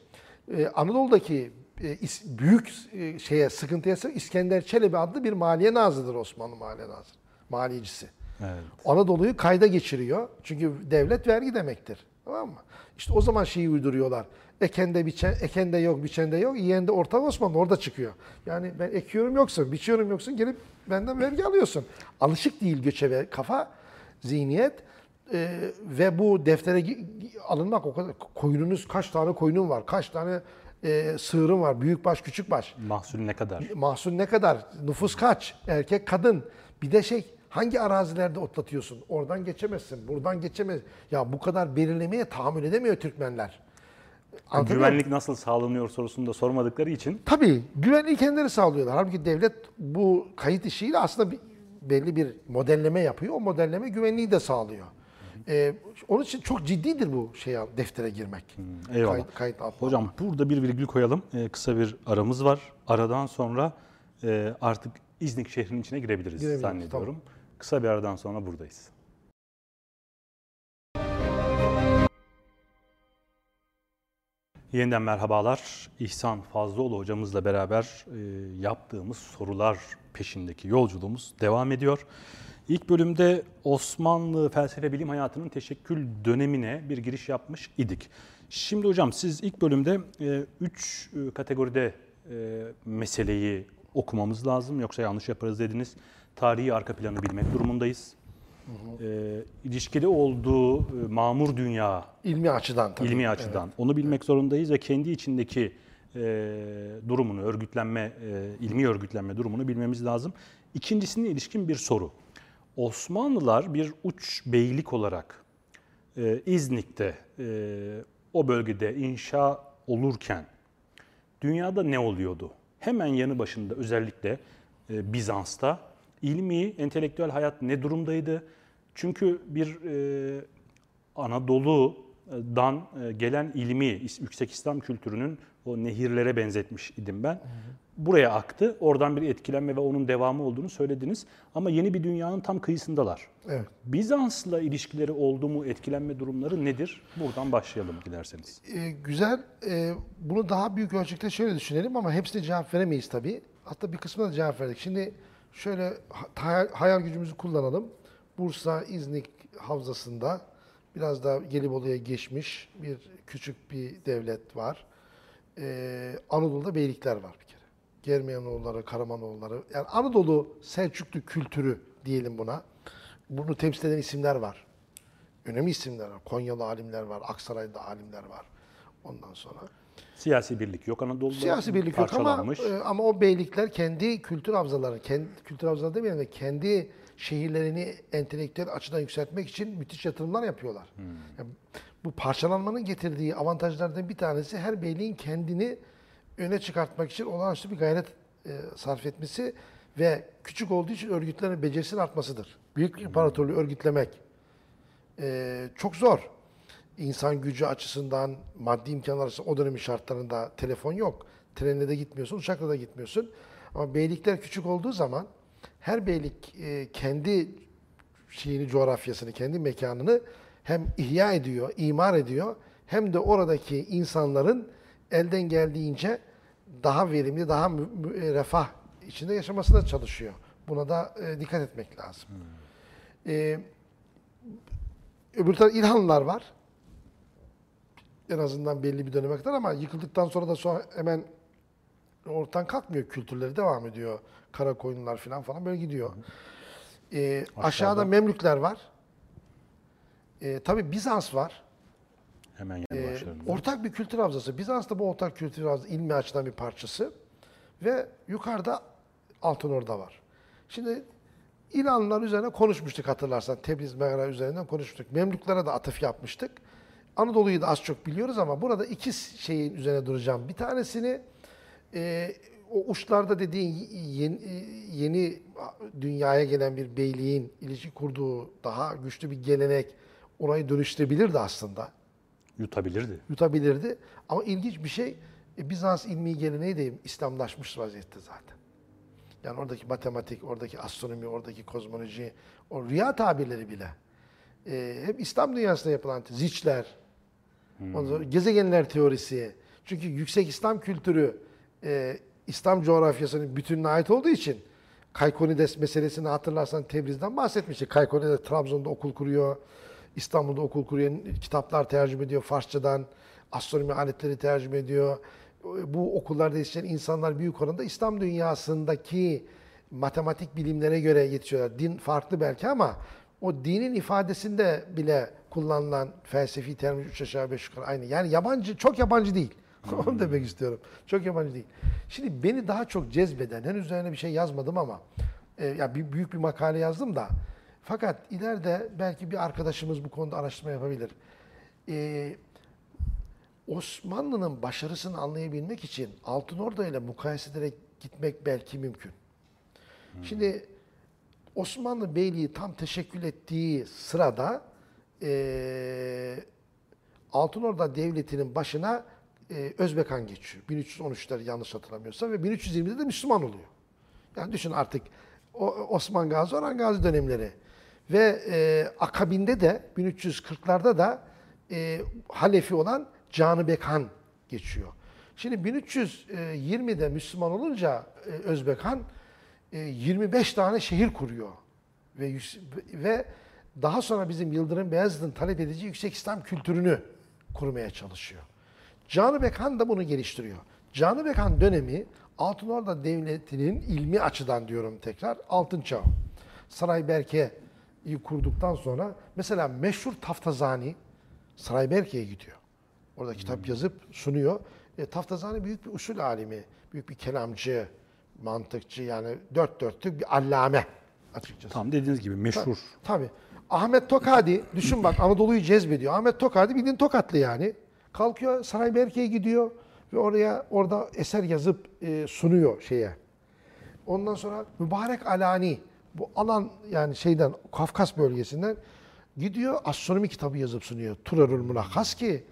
Ee, Anadolu'daki e, is- büyük e, şeye sıkıntıya sı- İskender Çelebi adlı bir maliye nazıdır Osmanlı maliye nazırı. Maliyecisi. Evet. Anadolu'yu kayda geçiriyor. Çünkü devlet vergi demektir. Tamam mı? İşte o zaman şeyi uyduruyorlar. Ekende biçen, ekende yok, biçende yok. Yiyende orta Osmanlı orada çıkıyor. Yani ben ekiyorum yoksun, biçiyorum yoksun gelip benden vergi alıyorsun. Alışık değil göçebe kafa, zihniyet. Ee, ve bu deftere alınmak o kadar koyununuz kaç tane koyunun var, kaç tane e, sığırın var, büyük baş, küçük baş. Mahsul ne kadar? Mahsul ne kadar? Nüfus kaç? Erkek, kadın. Bir de şey hangi arazilerde otlatıyorsun? Oradan geçemezsin, buradan geçemez. Ya bu kadar belirlemeye tahammül edemiyor Türkmenler. Muyum? Güvenlik nasıl sağlanıyor sorusunu da sormadıkları için Tabii güvenliği kendileri sağlıyorlar. Halbuki devlet bu kayıt işiyle aslında bir, belli bir modelleme yapıyor. O modelleme güvenliği de sağlıyor. Ee, onun için çok ciddidir bu şeye deftere girmek. eyvallah. Kayıt, kayıt altına. Hocam burada bir virgül koyalım. Ee, kısa bir aramız var. Aradan sonra e, artık İznik şehrinin içine girebiliriz Girebiliriz, zannediyorum. Kısa bir aradan sonra buradayız. Yeniden merhabalar. İhsan Fazlıoğlu hocamızla beraber e, yaptığımız sorular peşindeki yolculuğumuz devam ediyor. İlk bölümde Osmanlı felsefe bilim hayatının teşekkül dönemine bir giriş yapmış idik. Şimdi hocam siz ilk bölümde 3 kategoride e, meseleyi okumamız lazım yoksa yanlış yaparız dediniz. Tarihi arka planı bilmek durumundayız. E, ilişkili olduğu e, mamur dünya İlmi açıdan tabii. ilmi açıdan onu bilmek zorundayız ve kendi içindeki e, durumunu, örgütlenme, e, ilmi örgütlenme durumunu bilmemiz lazım. İkincisine ilişkin bir soru. Osmanlılar bir uç beylik olarak e, İznik'te, e, o bölgede inşa olurken dünyada ne oluyordu? Hemen yanı başında özellikle e, Bizans'ta ilmi, entelektüel hayat ne durumdaydı? Çünkü bir e, Anadolu'dan e, gelen ilmi, yüksek İslam kültürünün o nehirlere benzetmiş idim ben. Buraya aktı. Oradan bir etkilenme ve onun devamı olduğunu söylediniz. Ama yeni bir dünyanın tam kıyısındalar. Evet. Bizans'la ilişkileri oldu mu, etkilenme durumları nedir? Buradan başlayalım dilerseniz. Ee, güzel. Ee, bunu daha büyük ölçekte şöyle düşünelim ama hepsine cevap veremeyiz tabii. Hatta bir kısmına da cevap verdik. Şimdi şöyle hayal, gücümüzü kullanalım. Bursa İznik Havzası'nda biraz daha Gelibolu'ya geçmiş bir küçük bir devlet var. Ee, Anadolu'da beylikler var bir kere. Germiyanoğulları, Karamanoğulları. Yani Anadolu Selçuklu kültürü diyelim buna. Bunu temsil eden isimler var. Önemli isimler var. Konyalı alimler var, Aksaray'da alimler var. Ondan sonra. Siyasi birlik yok Anadolu'da. Siyasi birlik yok ama, e, ama o beylikler kendi kültür havzalarını, kendi kültür havzaları demeyelim de kendi şehirlerini entelektüel açıdan yükseltmek için müthiş yatırımlar yapıyorlar. Yani bu parçalanmanın getirdiği avantajlardan bir tanesi her beyliğin kendini öne çıkartmak için olağanüstü bir gayret e, sarf etmesi ve küçük olduğu için örgütlerin becerisinin artmasıdır. Büyük imparatorluğu örgütlemek e, çok zor. İnsan gücü açısından, maddi imkanlar açısından o dönemin şartlarında telefon yok. Trenle de gitmiyorsun, uçakla da gitmiyorsun. Ama beylikler küçük olduğu zaman her beylik e, kendi şeyini, coğrafyasını, kendi mekanını hem ihya ediyor, imar ediyor hem de oradaki insanların elden geldiğince daha verimli, daha e, refah içinde yaşamasına çalışıyor. Buna da e, dikkat etmek lazım. E, öbür tarafta İlhanlılar var. En azından belli bir döneme kadar ama yıkıldıktan sonra da sonra hemen ortadan kalkmıyor kültürleri devam ediyor. Karakoyunlular falan falan böyle gidiyor. E, aşağıda Memlükler var. E, tabii Bizans var. Hemen yanı Ee, ortak bir kültür havzası. Bizans da bu ortak kültür havzası ilmi açıdan bir parçası. Ve yukarıda Altın Orda var. Şimdi İranlılar üzerine konuşmuştuk hatırlarsan. Tebriz Megara üzerinden konuşmuştuk. Memlüklere de atıf yapmıştık. Anadolu'yu da az çok biliyoruz ama burada iki şeyin üzerine duracağım. Bir tanesini e, o uçlarda dediğin yeni, yeni dünyaya gelen bir beyliğin ilişki kurduğu daha güçlü bir gelenek orayı dönüştürebilirdi aslında Yutabilirdi. yutabilirdi. Ama ilginç bir şey, e, Bizans ilmi geleneği de İslamlaşmış vaziyette zaten. Yani oradaki matematik, oradaki astronomi, oradaki kozmoloji, o rüya tabirleri bile e, hep İslam dünyasında yapılan ziçler, ondan sonra gezegenler teorisi. Çünkü yüksek İslam kültürü e, İslam coğrafyasının bütününe ait olduğu için Kaykonides meselesini hatırlarsan Tebriz'den bahsetmiştik. Kaykonides Trabzon'da okul kuruyor. İstanbul'da okul kuruyor. Kitaplar tercüme ediyor Farsçadan. Astronomi aletleri tercüme ediyor. Bu okullarda yetişen insanlar büyük oranda İslam dünyasındaki matematik bilimlere göre yetişiyorlar. Din farklı belki ama o dinin ifadesinde bile kullanılan felsefi terim üç aşağı beş yukarı aynı. Yani yabancı, çok yabancı değil. [LAUGHS] Onu demek istiyorum. Çok yabancı değil. Şimdi beni daha çok cezbeden, henüz üzerine bir şey yazmadım ama e, ya bir, büyük bir makale yazdım da fakat ileride belki bir arkadaşımız bu konuda araştırma yapabilir. E, Osmanlı'nın başarısını anlayabilmek için Altın Orda ile mukayese ederek gitmek belki mümkün. Şimdi Osmanlı Beyliği tam teşekkül ettiği sırada e, Altın Orda Devleti'nin başına e, Özbek geçiyor. 1313'ler yanlış hatırlamıyorsam ve 1320'de de Müslüman oluyor. Yani düşün artık o, Osman Gazi, Orhan Gazi dönemleri. Ve e, akabinde de 1340'larda da e, Halefi olan Canı Han geçiyor. Şimdi 1320'de Müslüman olunca e, Özbek Han e, 25 tane şehir kuruyor. Ve, ve daha sonra bizim Yıldırım Beyazıt'ın talep edici yüksek İslam kültürünü kurmaya çalışıyor. Canı Han da bunu geliştiriyor. Canı Han dönemi Altınorda Devleti'nin ilmi açıdan diyorum tekrar altın çağı. Sarayberke'yi kurduktan sonra mesela meşhur Taftazani Sarayberke'ye gidiyor. Orada kitap yazıp sunuyor. E, Taftazani büyük bir usul alimi, büyük bir kelamcı, mantıkçı yani dört dörtlük bir allame açıkçası. Tam dediğiniz gibi meşhur. Tabii. Ahmet Tokadi, düşün bak Anadolu'yu cezbediyor. Ahmet Tokadi bildiğin Tokatlı yani. Kalkıyor Sarayberke'ye gidiyor ve oraya orada eser yazıp e, sunuyor şeye. Ondan sonra Mübarek Alani, bu alan yani şeyden Kafkas bölgesinden gidiyor astronomi kitabı yazıp sunuyor. Turarul Mulakas ki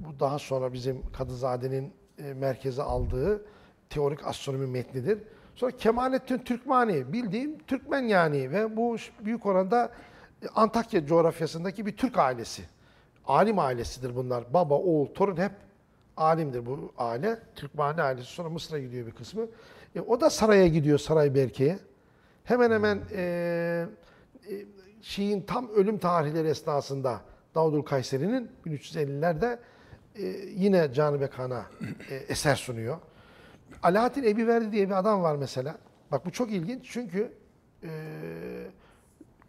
bu daha sonra bizim Kadızade'nin e, merkeze aldığı teorik astronomi metnidir. Sonra Kemalettin Türkmani bildiğim Türkmen yani ve bu büyük oranda Antakya coğrafyasındaki bir Türk ailesi. Alim ailesidir bunlar. Baba, oğul, torun hep alimdir bu aile. Türkmani ailesi. Sonra Mısır'a gidiyor bir kısmı. E, o da saraya gidiyor Sarayberke'ye. Hemen hemen e, e, Şii'nin tam ölüm tarihleri esnasında Davudul Kayseri'nin 1350'lerde e, yine Canı Bekan'a e, eser sunuyor. Alaaddin Ebiverdi diye bir adam var mesela. Bak bu çok ilginç çünkü e,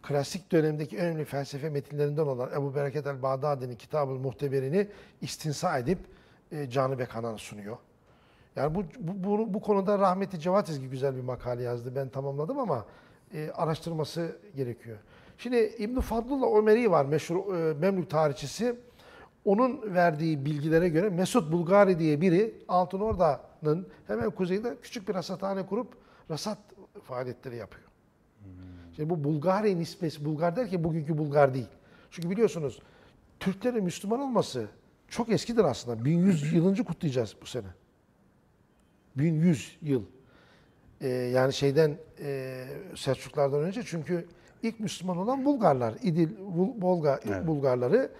klasik dönemdeki önemli felsefe metinlerinden olan Ebu Bereket el-Bağdadi'nin Kitab-ı Muhteber'ini istinsa edip e, Canı Bekan'a sunuyor. Yani bu, bu, bu, bu konuda rahmetli Cevat İzgi güzel bir makale yazdı. Ben tamamladım ama e, araştırması gerekiyor. Şimdi İbn Fadlullah Ömeri var meşhur e, Memlük tarihçisi. Onun verdiği bilgilere göre Mesut Bulgari diye biri Altınordu'nun hemen kuzeyinde küçük bir rasathane kurup rasat faaliyetleri yapıyor. Şimdi bu Bulgari nispesi, Bulgar derken bugünkü Bulgar değil. Çünkü biliyorsunuz Türklerin Müslüman olması çok eskidir aslında. 1100 yılıncı kutlayacağız bu sene. 1100 yıl. Ee, yani şeyden e, Selçuklardan önce çünkü ilk Müslüman olan Bulgarlar. İdil Bolga Evet. Bulgarları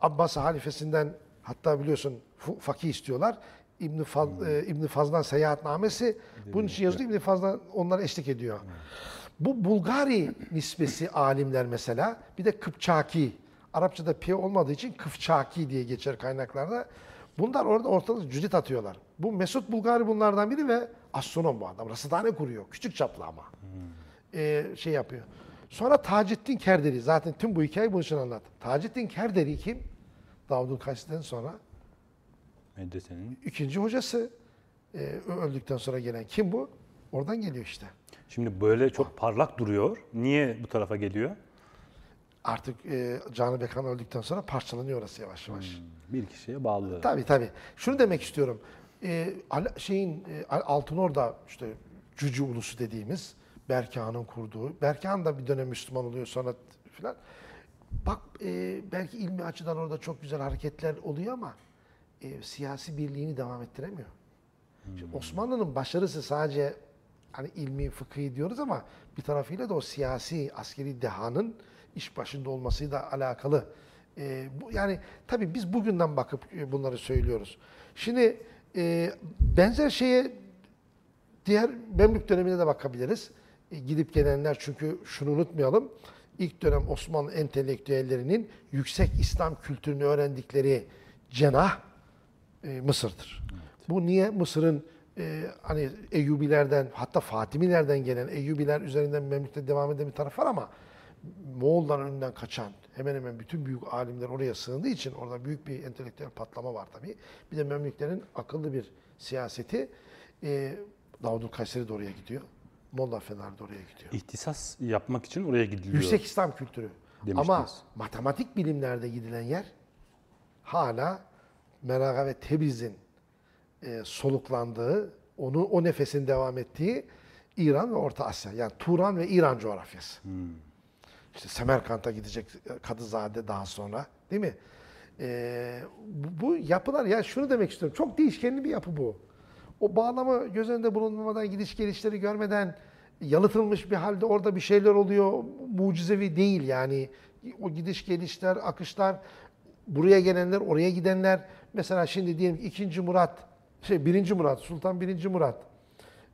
Abbas halifesinden hatta biliyorsun fakih istiyorlar. İbn Faz, e, İbn Faz'dan seyahatnamesi bunun için yazılıyor. İbn Faz'dan onlara eşlik ediyor. Bu Bulgari nispesi alimler mesela bir de Kıpçaki. Arapçada P olmadığı için Kıpçaki diye geçer kaynaklarda. Bunlar orada ortada cüzit atıyorlar. Bu Mesut Bulgari bunlardan biri ve astronom bu adam. Rasatane kuruyor. Küçük çaplı ama. Ee, şey yapıyor. Sonra Taceddin Kerderi. Zaten tüm bu hikayeyi bunun için anlattım. Taceddin Kerderi kim? Davud'un Kayseri'den sonra Medresenin. ikinci hocası. Ee, öldükten sonra gelen kim bu? Oradan geliyor işte. Şimdi böyle çok parlak duruyor. Niye bu tarafa geliyor? Artık e, Canı Bekan öldükten sonra parçalanıyor orası yavaş yavaş. Bir kişiye bağlı. Tabii tabii. Şunu demek istiyorum. E, şeyin e, Al- Altınorda işte Cücü ulusu dediğimiz Berkhan'ın kurduğu. Berkhan da bir dönem Müslüman oluyor sonra filan. Bak e, belki ilmi açıdan orada çok güzel hareketler oluyor ama e, siyasi birliğini devam ettiremiyor. Şimdi Osmanlı'nın başarısı sadece hani ilmi, fıkhi diyoruz ama bir tarafıyla da o siyasi, askeri dehanın iş başında olmasıyla alakalı. Ee, bu, yani tabii biz bugünden bakıp e, bunları söylüyoruz. Şimdi e, benzer şeye diğer Memlük dönemine de bakabiliriz. E, gidip gelenler çünkü şunu unutmayalım. İlk dönem Osmanlı entelektüellerinin yüksek İslam kültürünü öğrendikleri cenah e, Mısır'dır. Bu niye Mısır'ın e, hani Eyyubilerden hatta Fatimilerden gelen Eyyubiler üzerinden Memlük'te devam eden bir taraf var ama Moğolların önünden kaçan hemen hemen bütün büyük alimler oraya sığındığı için orada büyük bir entelektüel patlama var tabii. Bir de Memlüklerin akıllı bir siyaseti e, Davud'un Kayseri de oraya gidiyor. Molla Fener de oraya gidiyor. İhtisas yapmak için oraya gidiliyor. Yüksek İslam kültürü. Demiştiniz. Ama matematik bilimlerde gidilen yer hala Meraga ve Tebriz'in e, soluklandığı, onu o nefesin devam ettiği İran ve Orta Asya. Yani Turan ve İran coğrafyası. İşte Semerkant'a gidecek Kadızade daha sonra değil mi? E, bu, bu yapılar ya şunu demek istiyorum. Çok değişkenli bir yapı bu. O bağlama göz önünde bulunmadan gidiş gelişleri görmeden yalıtılmış bir halde orada bir şeyler oluyor. Mucizevi değil yani. O gidiş gelişler, akışlar, buraya gelenler, oraya gidenler. Mesela şimdi diyelim ki 2. Murat, şey 1. Murat, Sultan 1. Murat.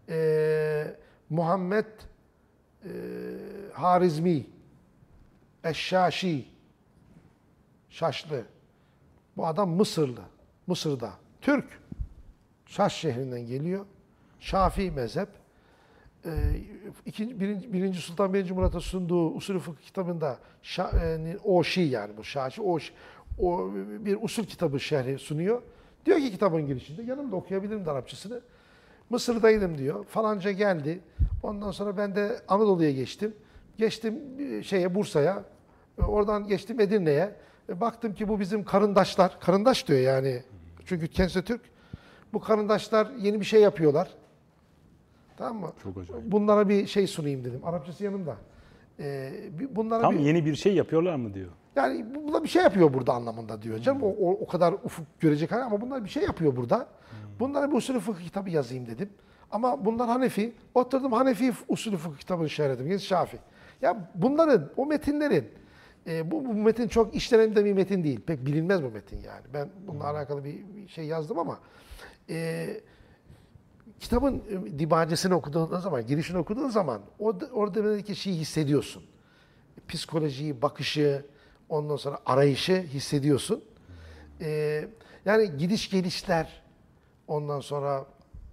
Ee, Muhammed e, Harizmi, Eşşaşi, Şaşlı. Bu adam Mısırlı. Mısır'da. Türk. Şaş şehrinden geliyor. Şafii mezhep. Ee, ikinci, birinci, birinci Sultan birinci Murat'a sunduğu usulü fıkıh kitabında şa, e, o Şii yani bu Şaşi o, Şi- o bir usul kitabı şerhi sunuyor. Diyor ki kitabın girişinde, yanımda okuyabilirim de Arapçasını. Mısır'daydım diyor. Falanca geldi. Ondan sonra ben de Anadolu'ya geçtim. Geçtim e, şeye Bursa'ya. E, Oradan geçtim Edirne'ye. E, Baktım ki bu bizim karındaşlar. Karındaş diyor yani. Çünkü kendisi Türk. Bu karındaşlar yeni bir şey yapıyorlar. Tamam mı? Çok acayip. Bunlara bir şey sunayım dedim. Arapçası yanımda. E, bir- bunlara Tam bir, yeni bir şey yapıyorlar mı diyor. Yani bu da bir şey yapıyor burada anlamında diyor canım. O, o, o kadar ufuk görecek hali ama bunlar bir şey yapıyor burada. Bunlara bir usulü fıkıh kitabı yazayım dedim. Ama bunlar Hanefi. Oturdum Hanefi usulü fıkıh kitabını şerh Şafi. Ya bunların, o metinlerin, e, bu, bu metin çok işlenen de bir metin değil. Pek bilinmez bu metin yani. Ben bununla alakalı bir, bir şey yazdım ama e, kitabın e, okuduğun zaman, girişini okuduğun zaman o, oradaki şeyi hissediyorsun psikolojiyi, bakışı, ondan sonra arayışı hissediyorsun. Ee, yani gidiş gelişler, ondan sonra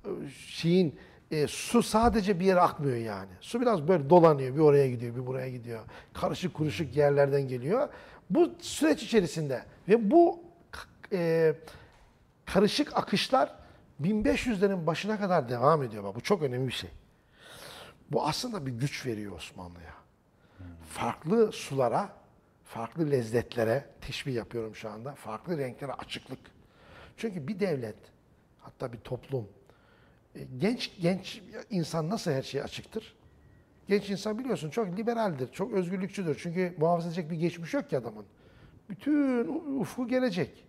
e, şeyin e, su sadece bir yere akmıyor yani. Su biraz böyle dolanıyor, bir oraya gidiyor, bir buraya gidiyor. Karışık kuruşuk yerlerden geliyor. Bu süreç içerisinde ve bu e, karışık akışlar 1500'lerin başına kadar devam ediyor. Bak, bu çok önemli bir şey. Bu aslında bir güç veriyor Osmanlı'ya farklı sulara, farklı lezzetlere teşbih yapıyorum şu anda. Farklı renklere açıklık. Çünkü bir devlet, hatta bir toplum, e, genç genç insan nasıl her şeye açıktır? Genç insan biliyorsun çok liberaldir, çok özgürlükçüdür. Çünkü muhafaza edecek bir geçmiş yok ki adamın. Bütün ufku gelecek.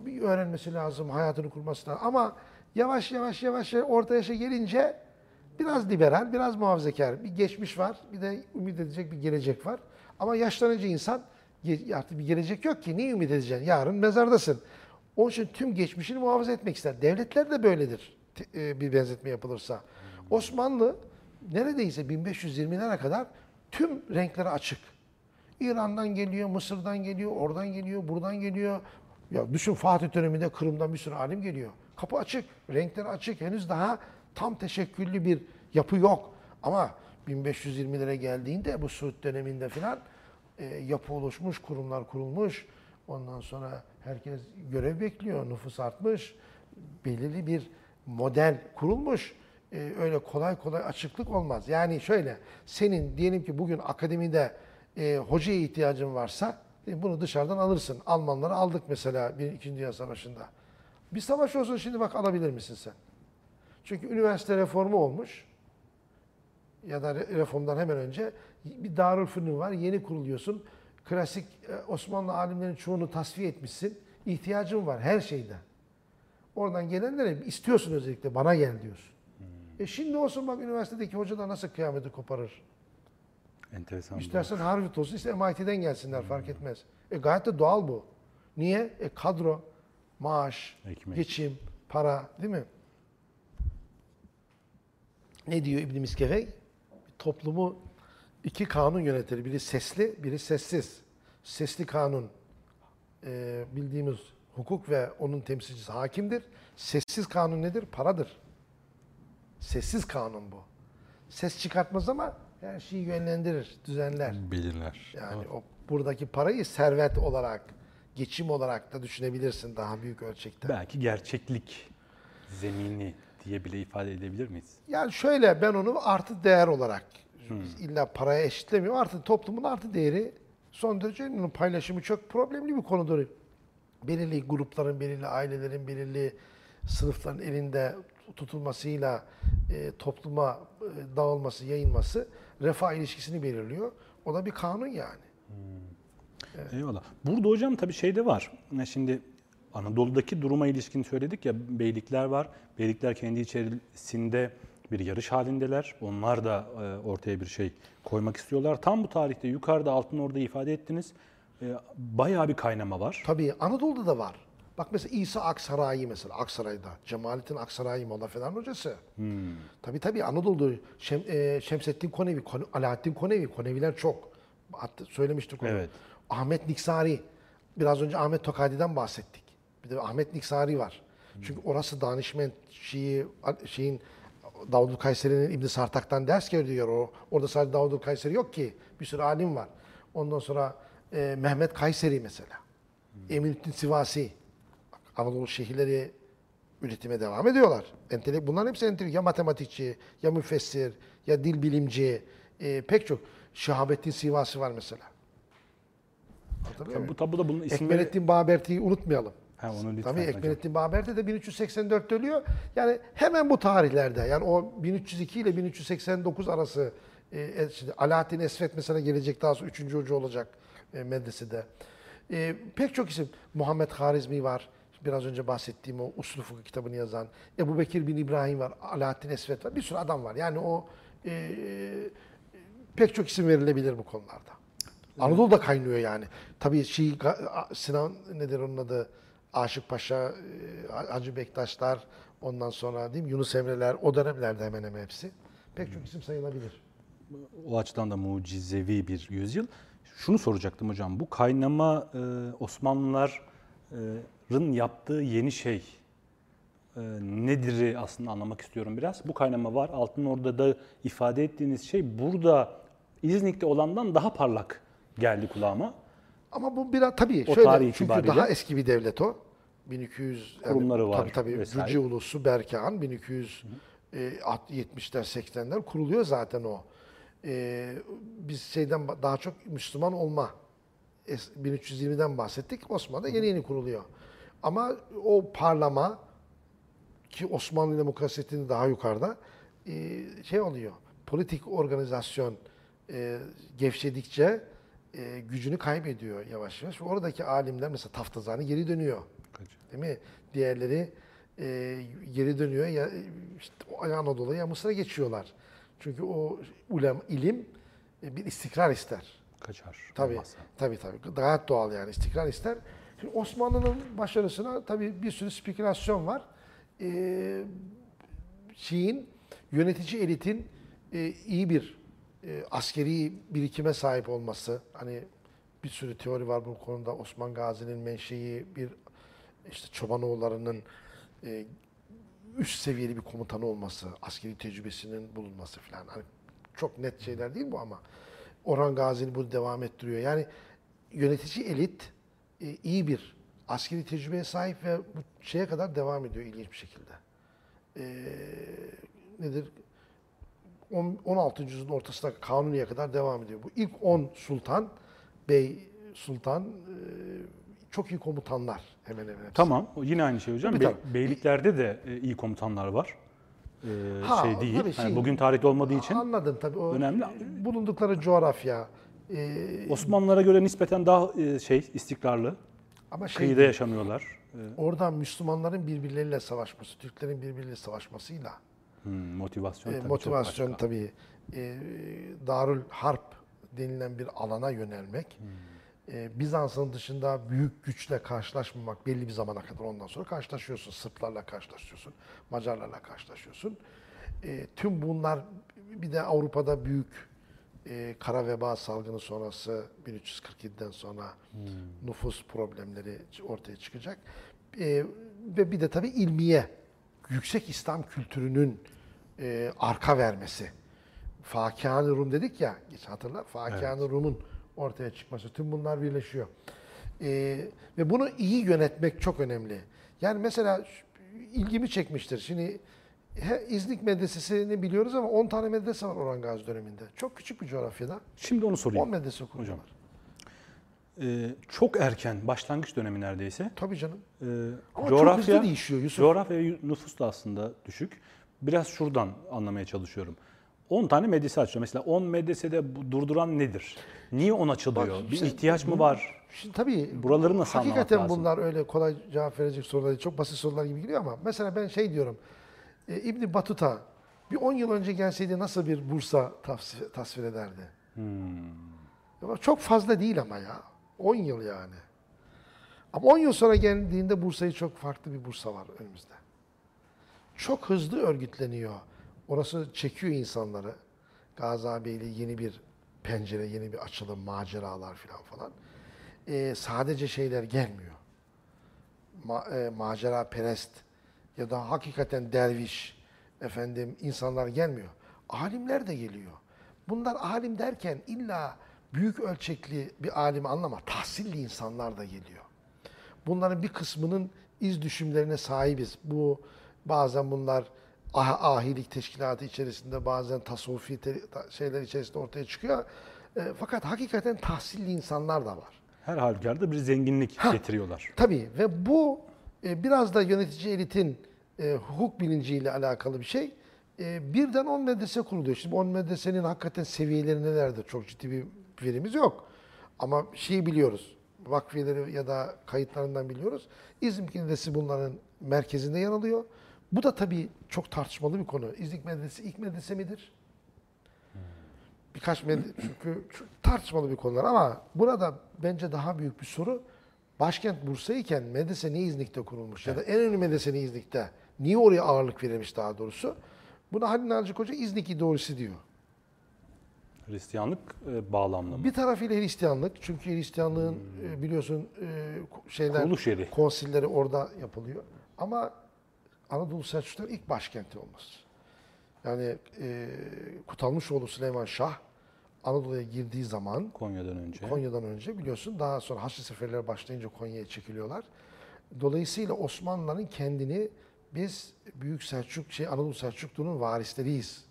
Bir öğrenmesi lazım, hayatını kurması lazım. Ama yavaş yavaş yavaş orta yaşa gelince biraz liberal, biraz muhafazakar. Bir geçmiş var, bir de ümit edecek bir gelecek var. Ama yaşlanınca insan artık bir gelecek yok ki. Niye ümit edeceksin? Yarın mezardasın. Onun için tüm geçmişini muhafaza etmek ister. Devletler de böyledir e, bir benzetme yapılırsa. Osmanlı neredeyse 1520'lere kadar tüm renklere açık. İran'dan geliyor, Mısır'dan geliyor, oradan geliyor, buradan geliyor. Ya düşün Fatih döneminde Kırım'dan bir sürü alim geliyor. Kapı açık, renkleri açık. Henüz daha tam teşekküllü bir yapı yok. Ama 1520'lere geldiğinde bu Suud döneminde filan e, yapı oluşmuş, kurumlar kurulmuş. Ondan sonra herkes görev bekliyor, nüfus artmış. Belirli bir model kurulmuş. E, öyle kolay kolay açıklık olmaz. Yani şöyle, senin diyelim ki bugün akademide e, hocaya ihtiyacın varsa e, bunu dışarıdan alırsın. Almanları aldık mesela bir İkinci Dünya Savaşı'nda. Bir savaş olsun şimdi bak alabilir misin sen? Çünkü üniversite reformu olmuş ya da re- reformdan hemen önce bir Darülfünun var. Yeni kuruluyorsun. Klasik e, Osmanlı alimlerin çoğunu tasfiye etmişsin. İhtiyacın var her şeyde. Oradan gelenlere istiyorsun özellikle bana gel diyorsun. E şimdi olsun bak üniversitedeki hoca da nasıl kıyameti koparır. Enteresan. İstersen Harvard olsun, ister MIT'den gelsinler fark etmez. E gayet de doğal bu. Niye? E kadro, maaş, Ekmek. geçim, para değil mi? Ne diyor İbn Miskevey? Toplumu iki kanun yönetir. Biri sesli, biri sessiz. Sesli kanun e, bildiğimiz hukuk ve onun temsilcisi hakimdir. Sessiz kanun nedir? Paradır. Sessiz kanun bu. Ses çıkartmaz ama her şeyi yönlendirir, düzenler. Belirler. Yani o buradaki parayı servet olarak, geçim olarak da düşünebilirsin daha büyük ölçekte. Belki gerçeklik zemini diye bile ifade edebilir miyiz? Yani şöyle ben onu artı değer olarak illa paraya eşitlemiyorum. Artı toplumun artı değeri son derece önemli. Paylaşımı çok problemli bir konudur. Belirli grupların, belirli ailelerin, belirli sınıfların elinde tutulmasıyla e, topluma e, dağılması, yayılması refah ilişkisini belirliyor. O da bir kanun yani. Eyvallah. Burada hocam tabii şey de var. Şimdi Anadolu'daki duruma ilişkin söyledik ya beylikler var. Beylikler kendi içerisinde bir yarış halindeler. Onlar da e, ortaya bir şey koymak istiyorlar. Tam bu tarihte yukarıda altın orada ifade ettiniz. E, bayağı bir kaynama var. Tabii Anadolu'da da var. Bak mesela İsa Aksaray'ı mesela Aksaray'da. Cemalettin Aksaray'ı Molla falan hocası. Tabii tabii Anadolu'da Şem, e, Şemsettin Konevi, Kone, Alaaddin Konevi, Koneviler çok. Hatta söylemiştik onu. Evet. Ahmet Niksari. Biraz önce Ahmet Tokadi'den bahsettik. Bir de Ahmet Niksari var. Çünkü orası danışment Şii, şeyin Davud Kayseri'nin İbn Sartak'tan ders görüyor o. Orada sadece Davud Kayseri yok ki. Bir sürü alim var. Ondan sonra e, Mehmet Kayseri mesela. Eminüddin Sivasi. Anadolu şehirleri üretime devam ediyorlar. Entelek, bunların hepsi entelektüel. Ya matematikçi, ya müfessir, ya dil bilimci, e, pek çok. Şahabettin Sivasi var mesela. Tabii, bu tabi da bunun isimleri... Ekmelettin Baberti'yi unutmayalım. Ha, onu lütfen Tabii. Ekmelettin Baberde de 1384'te ölüyor. Yani hemen bu tarihlerde yani o 1302 ile 1389 arası e, e, şimdi Alaaddin Esvet mesela gelecek daha sonra 3. hoca olacak e, medresede. E, pek çok isim. Muhammed Harizmi var. Biraz önce bahsettiğim o Usul Fıkıh kitabını yazan. Ebu Bekir bin İbrahim var. Alaaddin Esvet var. Bir sürü adam var. Yani o e, pek çok isim verilebilir bu konularda. Anadolu'da kaynıyor yani. Tabii Şii, Ga- Sinan nedir onun adı? Aşık Paşa, e, Hacı Bektaşlar, ondan sonra değil mi? Yunus Emre'ler, o dönemlerde hemen hemen hepsi. Pek çok isim sayılabilir. O açıdan da mucizevi bir yüzyıl. Şunu soracaktım hocam. Bu kaynama e, Osmanlıların yaptığı yeni şey e, nedir'i aslında anlamak istiyorum biraz. Bu kaynama var. Altın Ordu'da ifade ettiğiniz şey burada İznik'te olandan daha parlak geldi kulağıma. Ama bu biraz tabii O şöyle çünkü daha eski bir devlet o. 1200 yani Kurumları var Tabii tabii. vesaire. Gürcü ulusu Berkehan 1270'ler 80'ler kuruluyor zaten o. Ee, biz şeyden daha çok Müslüman olma es- 1320'den bahsettik. Osmanlı'da yeni yeni kuruluyor. Ama o parlama ki Osmanlı demokrasisinin daha yukarıda e, şey oluyor. Politik organizasyon e, gevşedikçe e, gücünü kaybediyor yavaş yavaş. Oradaki alimler mesela Taftazani geri dönüyor. Değil mi? Diğerleri e, geri dönüyor ya işte o ya Anadolu'ya ya Mısır'a geçiyorlar. Çünkü o ulem ilim e, bir istikrar ister. Kaçar. Tabii, olmazsa. tabii tabii. Gayet doğal yani istikrar ister. Şimdi Osmanlı'nın başarısına tabii bir sürü spekülasyon var. Ee, şeyin, yönetici elitin e, iyi bir e, askeri birikime sahip olması. Hani bir sürü teori var bu konuda. Osman Gazi'nin menşei bir işte Çobanoğulları'nın e, üst seviyeli bir komutanı olması, askeri tecrübesinin bulunması falan. Hani çok net şeyler değil bu ama Orhan Gazi'nin bunu devam ettiriyor. Yani yönetici elit e, iyi bir askeri tecrübeye sahip ve bu şeye kadar devam ediyor ilginç bir şekilde. E, nedir? On- 16. yüzyılın ortasına Kanuni'ye kadar devam ediyor. Bu ilk 10 sultan, bey sultan e, çok iyi komutanlar hemen hemen. hepsi. Tamam. Yine aynı şey hocam. Be- tabii. Beyliklerde de e, iyi komutanlar var. E, Ha, şey değil. tabii şey- bugün tarihte olmadığı için Anladım tabii. O önemli. Bulundukları coğrafya. e, Osmanlılara göre nispeten daha e, şey istikrarlı. ama şey Kıyıda yaşamıyorlar. E, Oradan Müslümanların birbirleriyle savaşması, Türklerin birbirleriyle savaşmasıyla hmm, motivasyon e, tabii motivasyon tabii e, Darül Harp denilen bir alana yönelmek. Hmm. E, Bizans'ın dışında büyük güçle karşılaşmamak belli bir zamana kadar ondan sonra karşılaşıyorsun. Sırplarla karşılaşıyorsun, Macarlarla karşılaşıyorsun. E, tüm bunlar bir de Avrupa'da büyük e, kara veba salgını sonrası 1347'den sonra nüfus problemleri ortaya çıkacak. E, ve bir de tabii ilmiye, yüksek İslam kültürünün e, arka vermesi. Fakihan-ı Rum dedik ya, hatırla. Fakihan-ı Rum'un ortaya çıkması. Tüm bunlar birleşiyor. E, ve bunu iyi yönetmek çok önemli. Yani mesela ilgimi çekmiştir. Şimdi he, İznik Medresesi'ni biliyoruz ama 10 tane medrese var Orhan Gazi döneminde. Çok küçük bir coğrafyada. Şimdi onu 10 sorayım. medrese kuruyorlar. E, çok erken, başlangıç dönemi neredeyse. Tabii canım. E, Ama çok coğrafya, hızlı değişiyor Yusuf. coğrafya nüfus da aslında düşük. Biraz şuradan anlamaya çalışıyorum. 10 tane medrese açıyor. Mesela 10 medresede durduran nedir? Niye 10 açılıyor? Bak, bir işte ihtiyaç mı var? Şimdi tabii Buraları nasıl hakikaten lazım? bunlar öyle kolay cevap verecek sorular değil. Çok basit sorular gibi geliyor ama mesela ben şey diyorum. E, İbn Batuta bir 10 yıl önce gelseydi nasıl bir Bursa tasvir, tasvir ederdi? Hmm. Çok fazla değil ama ya. 10 yıl yani. Ama 10 yıl sonra geldiğinde Bursa'yı çok farklı bir Bursa var önümüzde. Çok hızlı örgütleniyor. Orası çekiyor insanları. Gazi abiyle yeni bir pencere, yeni bir açılım, maceralar falan falan. Ee, sadece şeyler gelmiyor. Ma, e, macera perest ya da hakikaten derviş efendim insanlar gelmiyor. Alimler de geliyor. Bunlar alim derken illa büyük ölçekli bir alimi anlama. Tahsilli insanlar da geliyor. Bunların bir kısmının iz düşümlerine sahibiz. Bu bazen bunlar ah- ahilik teşkilatı içerisinde bazen tasavvufi şeyler içerisinde ortaya çıkıyor. E, fakat hakikaten tahsilli insanlar da var. Her halükarda bir zenginlik getiriyorlar. Tabii ve bu e, biraz da yönetici elitin e, hukuk bilinciyle alakalı bir şey. E, birden 10 medrese kuruluyor. Şimdi 10 medresenin hakikaten seviyeleri nelerdir? Çok ciddi bir verimiz yok. Ama şeyi biliyoruz. Vakfiyeleri ya da kayıtlarından biliyoruz. İzmir Medresi bunların merkezinde yer alıyor. Bu da tabii çok tartışmalı bir konu. İznik Medresi ilk medrese midir? Birkaç med [CLEARS THROAT] çünkü tartışmalı bir konular ama burada bence daha büyük bir soru başkent Bursa iken medrese niye İznik'te kurulmuş ya da en önemli medrese niye İznik'te? Niye oraya ağırlık verilmiş daha doğrusu? Buna Halil Naci Hoca İznik ideolojisi diyor. Hristiyanlık e, bağlamlı mı? Bir tarafıyla Hristiyanlık çünkü Hristiyanlığın e, biliyorsun e, şeyler Kuruluş yeri. konsilleri orada yapılıyor. Ama Anadolu Selçukluların ilk başkenti olması. Yani e, Kutalmışoğlu Süleyman Şah Anadolu'ya girdiği zaman Konya'dan önce. Konya'dan önce biliyorsun daha sonra Haçlı seferleri başlayınca Konya'ya çekiliyorlar. Dolayısıyla Osmanlıların kendini biz Büyük Selçuk şey Anadolu Selçuklu'nun varisleriyiz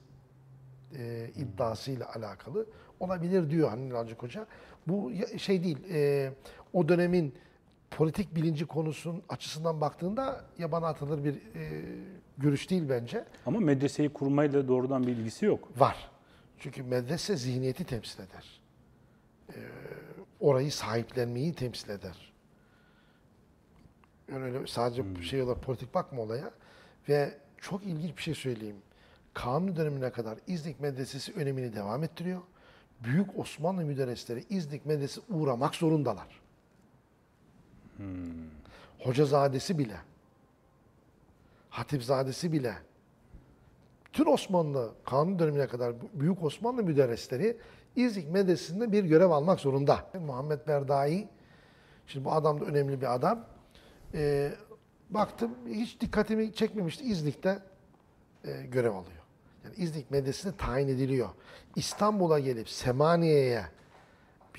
e, iddiasıyla alakalı olabilir diyor Halil Nalcık Hoca. Bu şey değil, e, o dönemin politik bilinci konusunun açısından baktığında yabana atılır bir e, görüş değil bence. Ama medreseyi kurmayla doğrudan bir ilgisi yok. Var. Çünkü medrese zihniyeti temsil eder. Ee, orayı sahiplenmeyi temsil eder. Yani öyle sadece şey olarak politik bakma olaya. Ve çok ilginç bir şey söyleyeyim. Kanuni dönemine kadar İznik Medresesi önemini devam ettiriyor. Büyük Osmanlı müderrisleri İznik Medresesi uğramak zorundalar. Hocazadesi bile, Hatipzadesi bile, Tüm Osmanlı Kanuni dönemine kadar Büyük Osmanlı müderrisleri İznik Medresesi'nde bir görev almak zorunda. Muhammed Berdai, şimdi bu adam da önemli bir adam. Ee, baktım hiç dikkatimi çekmemişti İznik'te e, görev alıyor. Yani İznik Medresesi'ne tayin ediliyor. İstanbul'a gelip Semaniye'ye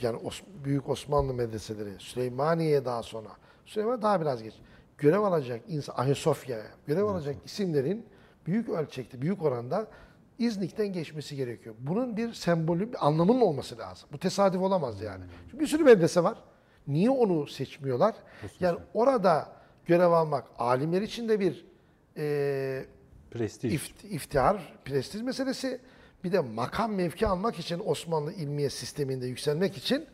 yani Os- Büyük Osmanlı medreseleri, Süleymaniye'ye daha sonra, Süleyman daha biraz geç. Görev alacak insan, Ayasofya'ya görev alacak isimlerin büyük ölçekte, büyük oranda İznik'ten geçmesi gerekiyor. Bunun bir sembolü, bir anlamının olması lazım. Bu tesadüf olamaz yani. Çünkü bir sürü medrese var. Niye onu seçmiyorlar? Yani orada görev almak alimler için de bir e, Prestij. İft- iftihar, prestij meselesi. Bir de makam mevki almak için Osmanlı ilmiye sisteminde yükselmek için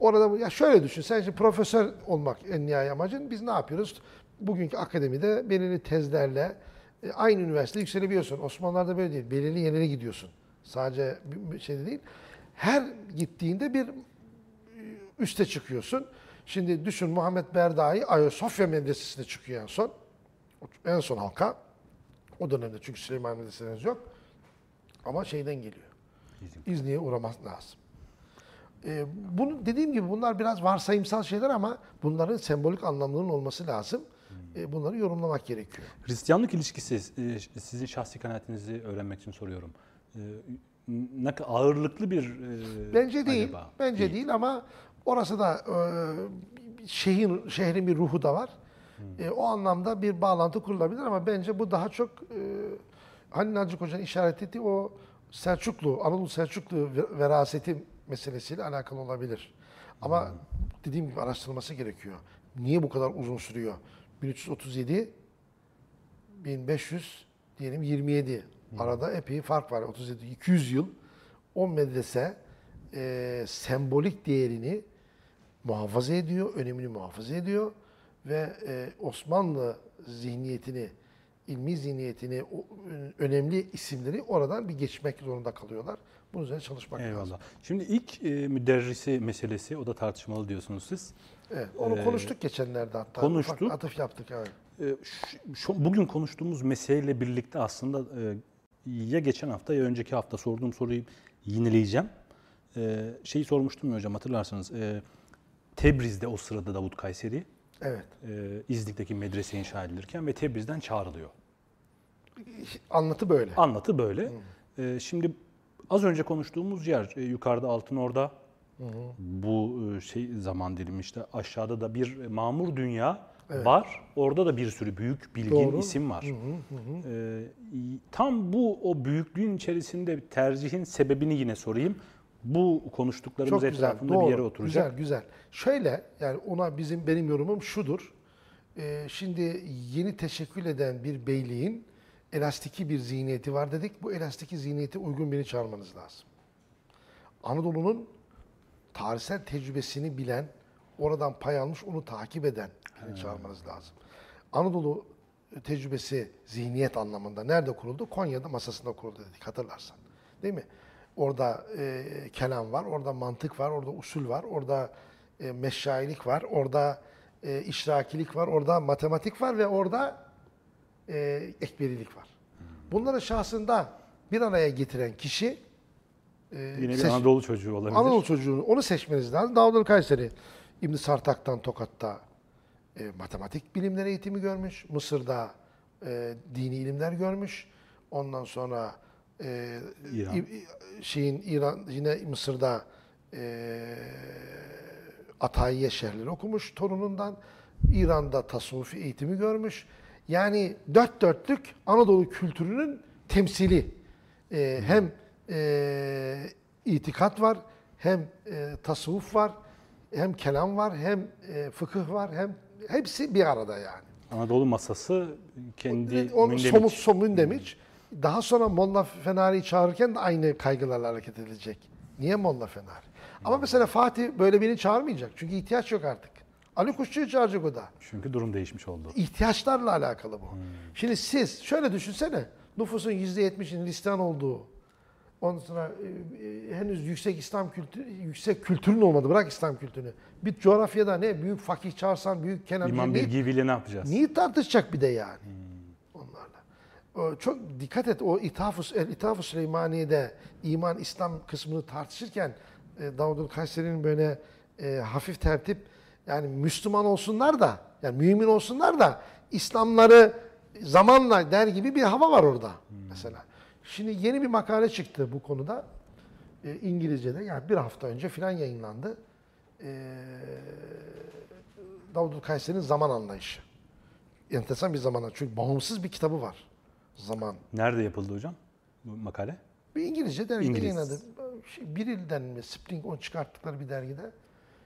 orada ya şöyle düşün. Sen şimdi profesör olmak en nihai amacın. Biz ne yapıyoruz? Bugünkü akademide belirli tezlerle e, aynı üniversitede yükselebiliyorsun. Osmanlılar'da böyle değil. Belirli yerlere gidiyorsun. Sadece bir şey de değil. Her gittiğinde bir üste çıkıyorsun. Şimdi düşün Muhammed Berdai Ayasofya Medresesi'ne çıkıyor en son. En son halka. O dönemde çünkü Süleyman Medresesi'niz yok. Ama şeyden geliyor. İzni'ye uğramak lazım. Ee, bunu dediğim gibi bunlar biraz varsayımsal şeyler ama bunların sembolik anlamlarının olması lazım. Ee, bunları yorumlamak gerekiyor. Hristiyanlık ilişkisi e, sizin şahsi kanaatinizi öğrenmek için soruyorum. E, Ne ağırlıklı bir e, Bence değil. acaba? Bence değil. ama orası da e, şehrin şehrin bir ruhu da var. E, o anlamda bir bağlantı kurulabilir ama bence bu daha çok e, Halil Nacık Hoca'nın işaret ettiği o Selçuklu, Anadolu Selçuklu ve- veraseti meselesiyle alakalı olabilir. Ama dediğim gibi araştırılması gerekiyor. Niye bu kadar uzun sürüyor? 1337 1500 diyelim 27 arada epey fark var 37 200 yıl o medrese e, sembolik değerini muhafaza ediyor, önemini muhafaza ediyor ve e, Osmanlı zihniyetini, ilmi zihniyetini, o, önemli isimleri oradan bir geçmek zorunda kalıyorlar. Bunun üzerine çalışmak lazım. Eyvallah. Şimdi ilk e, müderrisi meselesi, o da tartışmalı diyorsunuz siz. Evet, onu konuştuk geçenlerde hatta. konuştuk. Ufak atıf yaptık evet. E, şu- bugün konuştuğumuz meseleyle birlikte aslında e, ya geçen hafta ya önceki hafta sorduğum soruyu yineleyeceğim. E, şeyi sormuştum ya hocam hatırlarsanız. E, Tebriz'de o sırada Davut Kayseri Evet. e, İznik'teki medrese inşa edilirken ve Tebriz'den çağrılıyor. Anlatı böyle. Anlatı böyle. E, şimdi az önce konuştuğumuz yer e, yukarıda altın orada. Bu e, şey zaman dilimi işte aşağıda da bir mamur dünya var. Orada da bir sürü büyük bilgin Doğru. isim var. Ee, tam bu o büyüklüğün içerisinde tercihin sebebini yine sorayım. Bu konuştuklarımız Çok güzel, etrafında doğru. bir yere oturacak. Güzel, güzel. Şöyle, yani ona bizim benim yorumum şudur. Ee, şimdi yeni teşekkül eden bir beyliğin elastiki bir zihniyeti var dedik. Bu elastiki zihniyete uygun birini çağırmanız lazım. Anadolu'nun tarihsel tecrübesini bilen, oradan pay almış, onu takip eden birini çağırmanız lazım. Anadolu tecrübesi zihniyet anlamında nerede kuruldu? Konya'da masasında kuruldu dedik hatırlarsan. Değil mi? Orada e, kelam var, orada mantık var, orada usul var, orada e, meşayilik var, orada e, işrakilik var, orada matematik var ve orada e, ekberilik var. Bunları şahsında bir araya getiren kişi e, Yine bir Anadolu çocuğu olabilir. Anadolu çocuğunu onu seçmeniz lazım. Davudül Kayseri İbn Sartak'tan Tokat'ta e, matematik bilimleri eğitimi görmüş. Mısır'da e, dini ilimler görmüş. Ondan sonra e, İran. Şeyin İran yine Mısır'da e, Atayiye şehirleri okumuş torunundan. İran'da tasavvufi eğitimi görmüş. Yani dört dörtlük Anadolu kültürünün temsili. E, hem e, itikat var, hem e, tasavvuf var, hem kelam var, hem e, fıkıh var, hem hepsi bir arada yani. Anadolu masası kendi Onu mündemiç. somut somun demiş. Daha sonra Molla Fenari'yi çağırırken de aynı kaygılarla hareket edilecek. Niye Molla Fenari? Ama mesela Fatih böyle birini çağırmayacak. Çünkü ihtiyaç yok artık. Ali Kuşçu'yu çağıracak o da. Çünkü durum değişmiş oldu. İhtiyaçlarla alakalı bu. Şimdi siz şöyle düşünsene. Nüfusun %70'inin Hristiyan olduğu, ondan sonra e, e, henüz yüksek İslam kültürü, yüksek kültürün olmadı. Bırak İslam kültürünü. Bir coğrafyada ne büyük fakih çağırsan, büyük kenar İmam Bilgi'yi bile ne yapacağız? Niye tartışacak bir de yani onlarla? O Çok dikkat et o İthaf-ı El İthaf-ı Süleymaniye'de iman İslam kısmını tartışırken e, Davudül Kayseri'nin böyle e, hafif tertip yani Müslüman olsunlar da yani mümin olsunlar da İslamları zamanla der gibi bir hava var orada mesela. Şimdi yeni bir makale çıktı bu konuda. E, İngilizce'de yani bir hafta önce filan yayınlandı. E, Davudül Kayseri'nin zaman anlayışı. Enteresan bir zaman Çünkü bağımsız bir kitabı var. Zaman. Nerede yapıldı hocam bu makale? Bir İngilizce dergide İngiliz. yayınladı. Şey, Biril'den mi, Spring onu çıkarttıkları bir dergide.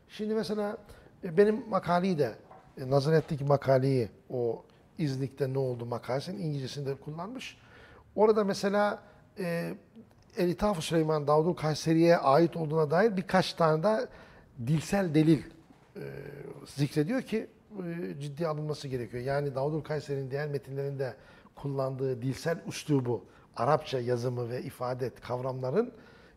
Şimdi mesela e, benim makaleyi de, e, Nazaret'teki makaleyi, o İznik'te ne oldu makalesinin İngilizcesini de kullanmış. Orada mesela e, El İthaf-ı Süleyman Davudul Kayseri'ye ait olduğuna dair birkaç tane de dilsel delil e, zikrediyor ki e, ciddiye alınması gerekiyor. Yani Davudul Kayseri'nin diğer metinlerinde kullandığı dilsel üslubu, Arapça yazımı ve ifade et kavramların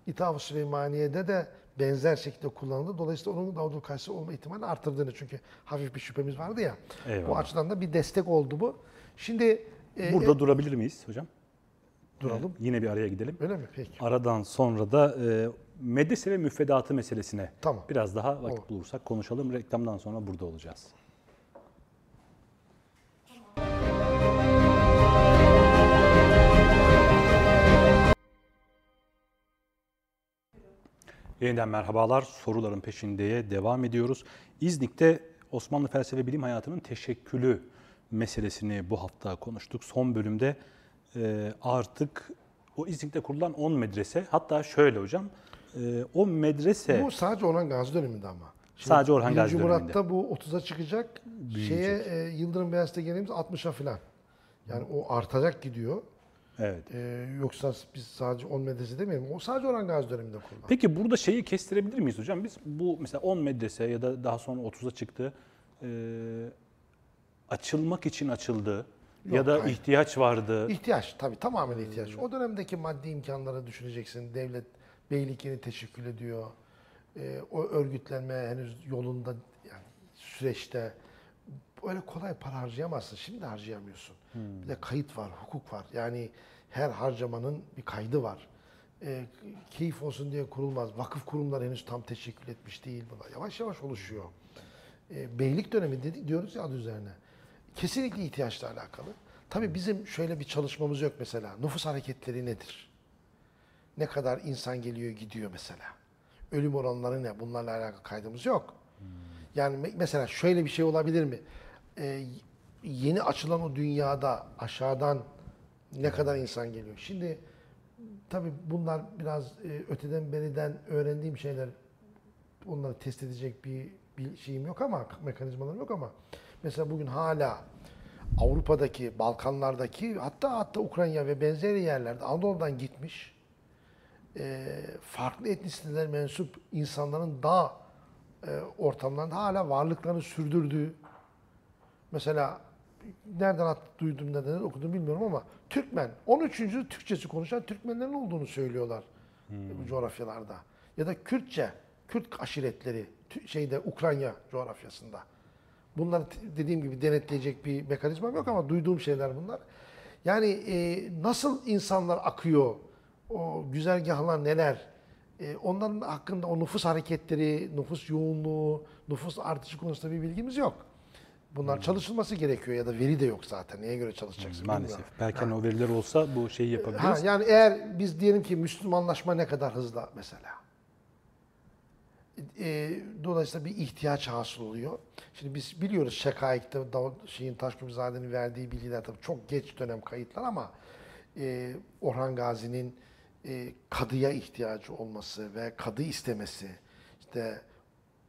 İthaf-ı Süleymaniye'de de benzer şekilde kullanıldı. Dolayısıyla onun Davudul Kayseri olma ihtimalini artırdığını çünkü hafif bir şüphemiz vardı ya. Bu Eyvallah. açıdan da bir destek oldu bu. Şimdi e, Burada durabilir miyiz hocam? duralım. Ee, yine bir araya gidelim. Öyle mi? Peki. Aradan sonra da e, medrese ve müfredatı meselesine Tamam. biraz daha vakit Olur. bulursak konuşalım. Reklamdan sonra burada olacağız. Yeniden merhabalar. Soruların peşindeye devam ediyoruz. İznik'te Osmanlı felsefe bilim hayatının teşekkülü meselesini bu hafta konuştuk. Son bölümde e, artık o İznik'te kurulan 10 medrese, hatta şöyle hocam, e, o medrese Bu sadece Orhan Gazi döneminde ama. Sadece Orhan Gazi döneminde. Murat'ta bu 30'a çıkacak. Şeye e, Yıldırım Beyazıt'ta geldiğimiz 60'a falan. Yani o artacak gidiyor. Evet. E, yoksa biz sadece 10 medrese demeyelim. O sadece Orhan Gazi döneminde kurulan. Peki burada şeyi kestirebilir miyiz hocam? Biz bu mesela 10 medrese ya da daha sonra 30'a çıktı. e, açılmak için açıldı ya Yok, da hayır. ihtiyaç vardı. İhtiyaç tabii tamamen ihtiyaç. O dönemdeki maddi imkanları düşüneceksin. Devlet beylik yeni teşekkül ediyor. Ee, o örgütlenme henüz yolunda yani süreçte öyle kolay para harcayamazsın. Şimdi harcayamıyorsun. Bir de kayıt var, hukuk var. Yani her harcamanın bir kaydı var. Ee, keyif olsun diye kurulmaz. Vakıf kurumları henüz tam teşekkül etmiş değil. Bunlar yavaş yavaş oluşuyor. Ee, beylik dönemi dedik diyoruz ya adı üzerine. Kesinlikle ihtiyaçla alakalı. Tabii bizim şöyle bir çalışmamız yok mesela. Nüfus hareketleri nedir? Ne kadar insan geliyor gidiyor mesela? Ölüm oranları ne? Bunlarla alakalı kaydımız yok. Yani me- mesela şöyle bir şey olabilir mi? e, yeni açılan o dünyada aşağıdan ne kadar insan geliyor. Şimdi tabii bunlar biraz e, öteden beriden öğrendiğim şeyler. Onları test edecek bir, bir şeyim yok ama mekanizmalarım yok ama mesela bugün hala Avrupa'daki, Balkanlardaki hatta hatta Ukrayna ve benzeri yerlerde Anadolu'dan gitmiş e, farklı etnisiteler mensup insanların daha e, ortamlarında hala varlıklarını sürdürdüğü mesela nereden at, duydum neden okudum bilmiyorum ama Türkmen 13. Türkçesi konuşan Türkmenlerin olduğunu söylüyorlar bu coğrafyalarda. Ya da Kürtçe, Kürt aşiretleri şeyde Ukrayna coğrafyasında. Bunları t- dediğim gibi denetleyecek bir mekanizmam yok ama duyduğum şeyler bunlar. Yani e, nasıl insanlar akıyor, o güzergahlar neler, e, onların hakkında o nüfus hareketleri, nüfus yoğunluğu, nüfus artışı konusunda bir bilgimiz yok. Bunlar çalışılması gerekiyor ya da veri de yok zaten. Neye göre çalışacaksın Maalesef. bilmiyorum. Belki hani o veriler olsa bu şeyi yapabiliriz. Ha, yani eğer biz diyelim ki Müslümanlaşma ne kadar hızlı mesela. E, dolayısıyla bir ihtiyaç hasıl oluyor. Şimdi biz biliyoruz Şekaik'te Davut şeyin Taşköprüzade'nin verdiği bilgiler tabii çok geç dönem kayıtlar ama e, Orhan Gazi'nin e, kadıya ihtiyacı olması ve kadı istemesi, işte